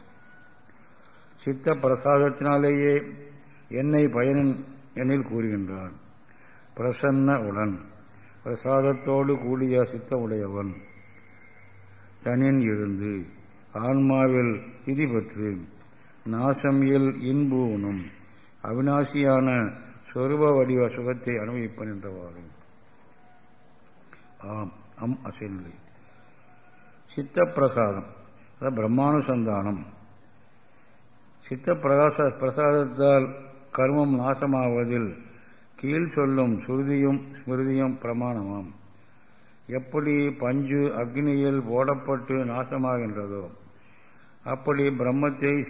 சித்த பிரசாதத்தினாலேயே என்னை பயனின் எண்ணில் கூறுகின்றான். பிரசன்ன உடன் பிரசாதத்தோடு கூடிய சித்த உடையவன் தனின் இருந்து ஆன்மாவில் திதி பெற்று நாசமியல் இன்பூனும் அவிநாசியான சொருப வடிவ சுகத்தை அனுபவிப்பன் என்றவாறு. ஆம் அம் அசைநிலை. சித்த பிரசாதம் அதாவது பிரம்மானுசந்தானம். சித்த பிரகாச பிரசாதத்தால் கர்மம் நாசமாவதில் கீழ் சொல்லும் சுருதியும் ஸ்மிருதியும் பிரமாணமாம். எப்படி பஞ்சு அக்னியில் போடப்பட்டு நாசமாகின்றதோ அப்படி பிரம்மத்தை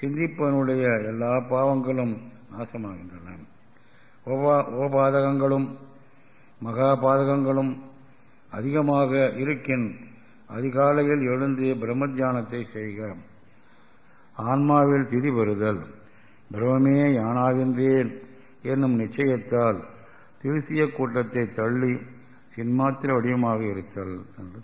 சிந்திப்பவனுடைய எல்லா பாவங்களும் நாசமாகின்றன. ஓபாதகங்களும் மகாபாதகங்களும் அதிகமாக இருக்கின் அதிகாலையில் எழுந்து பிரம்மத்தியானத்தை செய்க. ஆன்மாவில் திதி பெறுதல். பிரமே யானாகின்றேன் என்னும் நிச்சயத்தால் திருசிய கூட்டத்தை தள்ளி சின்மாத்திர வடிவமாக இருத்தல் என்று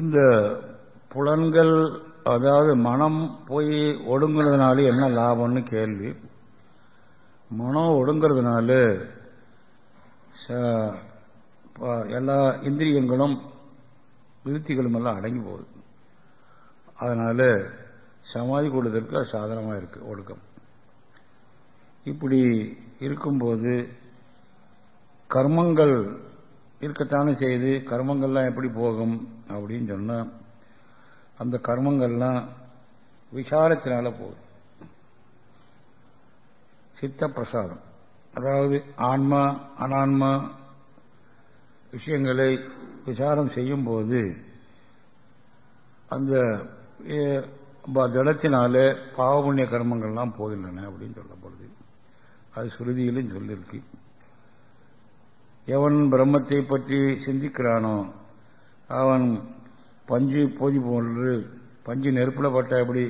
இந்த புலன்கள் அதாவது மனம் போய் ஒடுங்குறதுனால என்ன லாபம்னு கேள்வி. மனம் ஒடுங்கிறதுனால எல்லா இந்திரியங்களும் விருத்திகளும் எல்லாம் அடங்கி போகுது. அதனால சமாதி கொள்வதற்கு அது சாதனமாக இருக்கு ஒடுக்கம். இப்படி இருக்கும்போது கர்மங்கள் இருக்கத்தானே செய்து கர்மங்கள்லாம் எப்படி போகும்? அப்படின்னு சொன்னால் அந்த கர்மங்கள்லாம் விசாரத்தினால போகுது சித்த பிரசாதம். அதாவது ஆன்மா அனான்மா விஷயங்களை விசாரம் செய்யும் போது அந்த ஜடத்தினால பாவபுண்ணிய கர்மங்கள்லாம் போகின்றன அப்படின்னு சொல்லப்படுது அது சுருதியிலும் சொல்லியிருக்கு எவன் பிரம்மத்தை பற்றி சிந்திக்கிறானோ அவன் பஞ்சு போதி போன்று பஞ்சு நெருப்பில் பட்ட எப்படி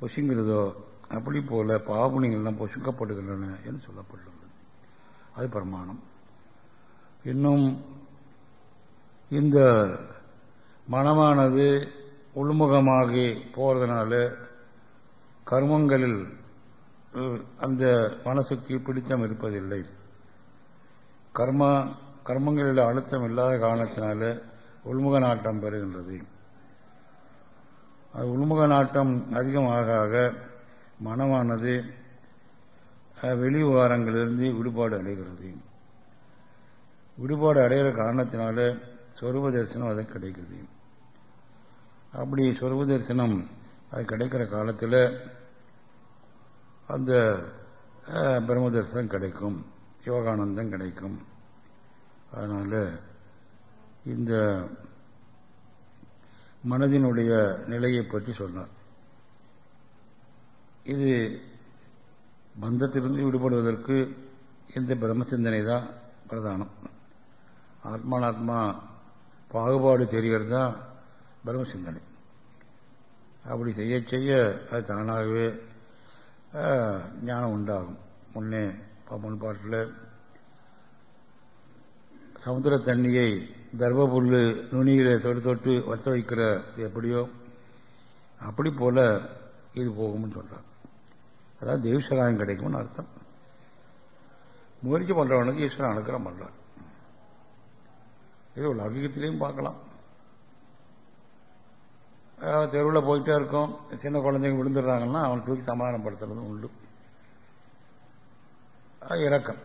பொசுங்கிறதோ அப்படி போல பாவனிகள்லாம் பொசுக்கப்படுகின்றன என்று சொல்லப்பட்டுள்ளது அது பிரமாணம். இன்னும் இந்த மனமானது உள்முகமாகி போகிறதுனால கர்மங்களில் அந்த மனசுக்கு பிடித்தம் இருப்பதில்லை. கர்ம கர்மங்களில் அழுத்தம் இல்லாத காரணத்தினால உள்முக நாட்டம் பெறுகின்றது. அது உள்முக நாட்டம் அதிகமாக ஆக மனமானது வெளி விவகாரங்களிலிருந்து விடுபாடு அடைகிறது. விடுபாடு அடைகிற காரணத்தினால சொருப தரிசனம் அது கிடைக்குது. அப்படி சொருப தரிசனம் அது கிடைக்கிற காலத்தில் அந்த பிரம்ம தரிசனம் கிடைக்கும் யோகானந்தம் கிடைக்கும். அதனால இந்த மனதினுடைய நிலையை பற்றி சொன்னார். இது பந்தத்திலிருந்து விடுபடுவதற்கு இந்த பிரம்ம சிந்தனை தான் பிரதானம். ஆத்மானாத்மா பாகுபாடு தெரியறது தான் பிரம்ம சிந்தனை அப்படி செய்ய செய்ய அது தானாகவே ஞானம் உண்டாகும். முன்னே முன்பாட்டில் சமுத்திர தண்ணியை தர்ம புல் தொட்டு தொட்டு வத்த வைக்கிற எப்படியோ அப்படி போல இது போகும்னு சொல்கிறார் அதாவது தெய்வசகாயம் கிடைக்கும்னு அர்த்தம். முயற்சி பண்றவனுக்கு ஈஸ்வரன் அனுக்கிறம் பண்ணுறார் இது லௌகிகத்திலையும் பார்க்கலாம். தெருவில் போயிட்டே இருக்கோம் சின்ன குழந்தைங்க விழுந்துடுறாங்கன்னா அவன் தூக்கி சமாதானப்படுத்துறதும் உண்டு. இறக்கம்.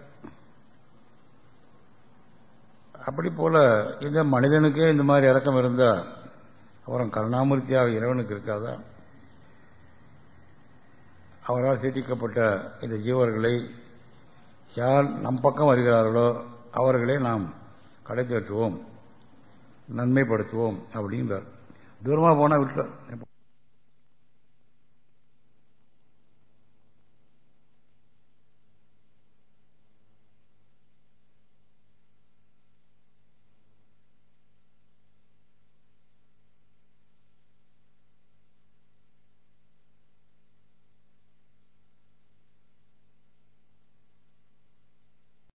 அப்படி போல இந்த மனிதனுக்கே இந்த மாதிரி இறக்கம் இருந்தா அப்புறம் கருணாமூர்த்தியாக இறைவனுக்கு இருக்காதா? அவரால் சீட்டிக்கப்பட்ட இந்த ஜீவர்களை யார் நம் பக்கம் வருகிறார்களோ அவர்களை நாம் கடைத்தேற்றுவோம் நன்மைப்படுத்துவோம் அப்படின்றார். தூரமாக போனால் விட்டுறார்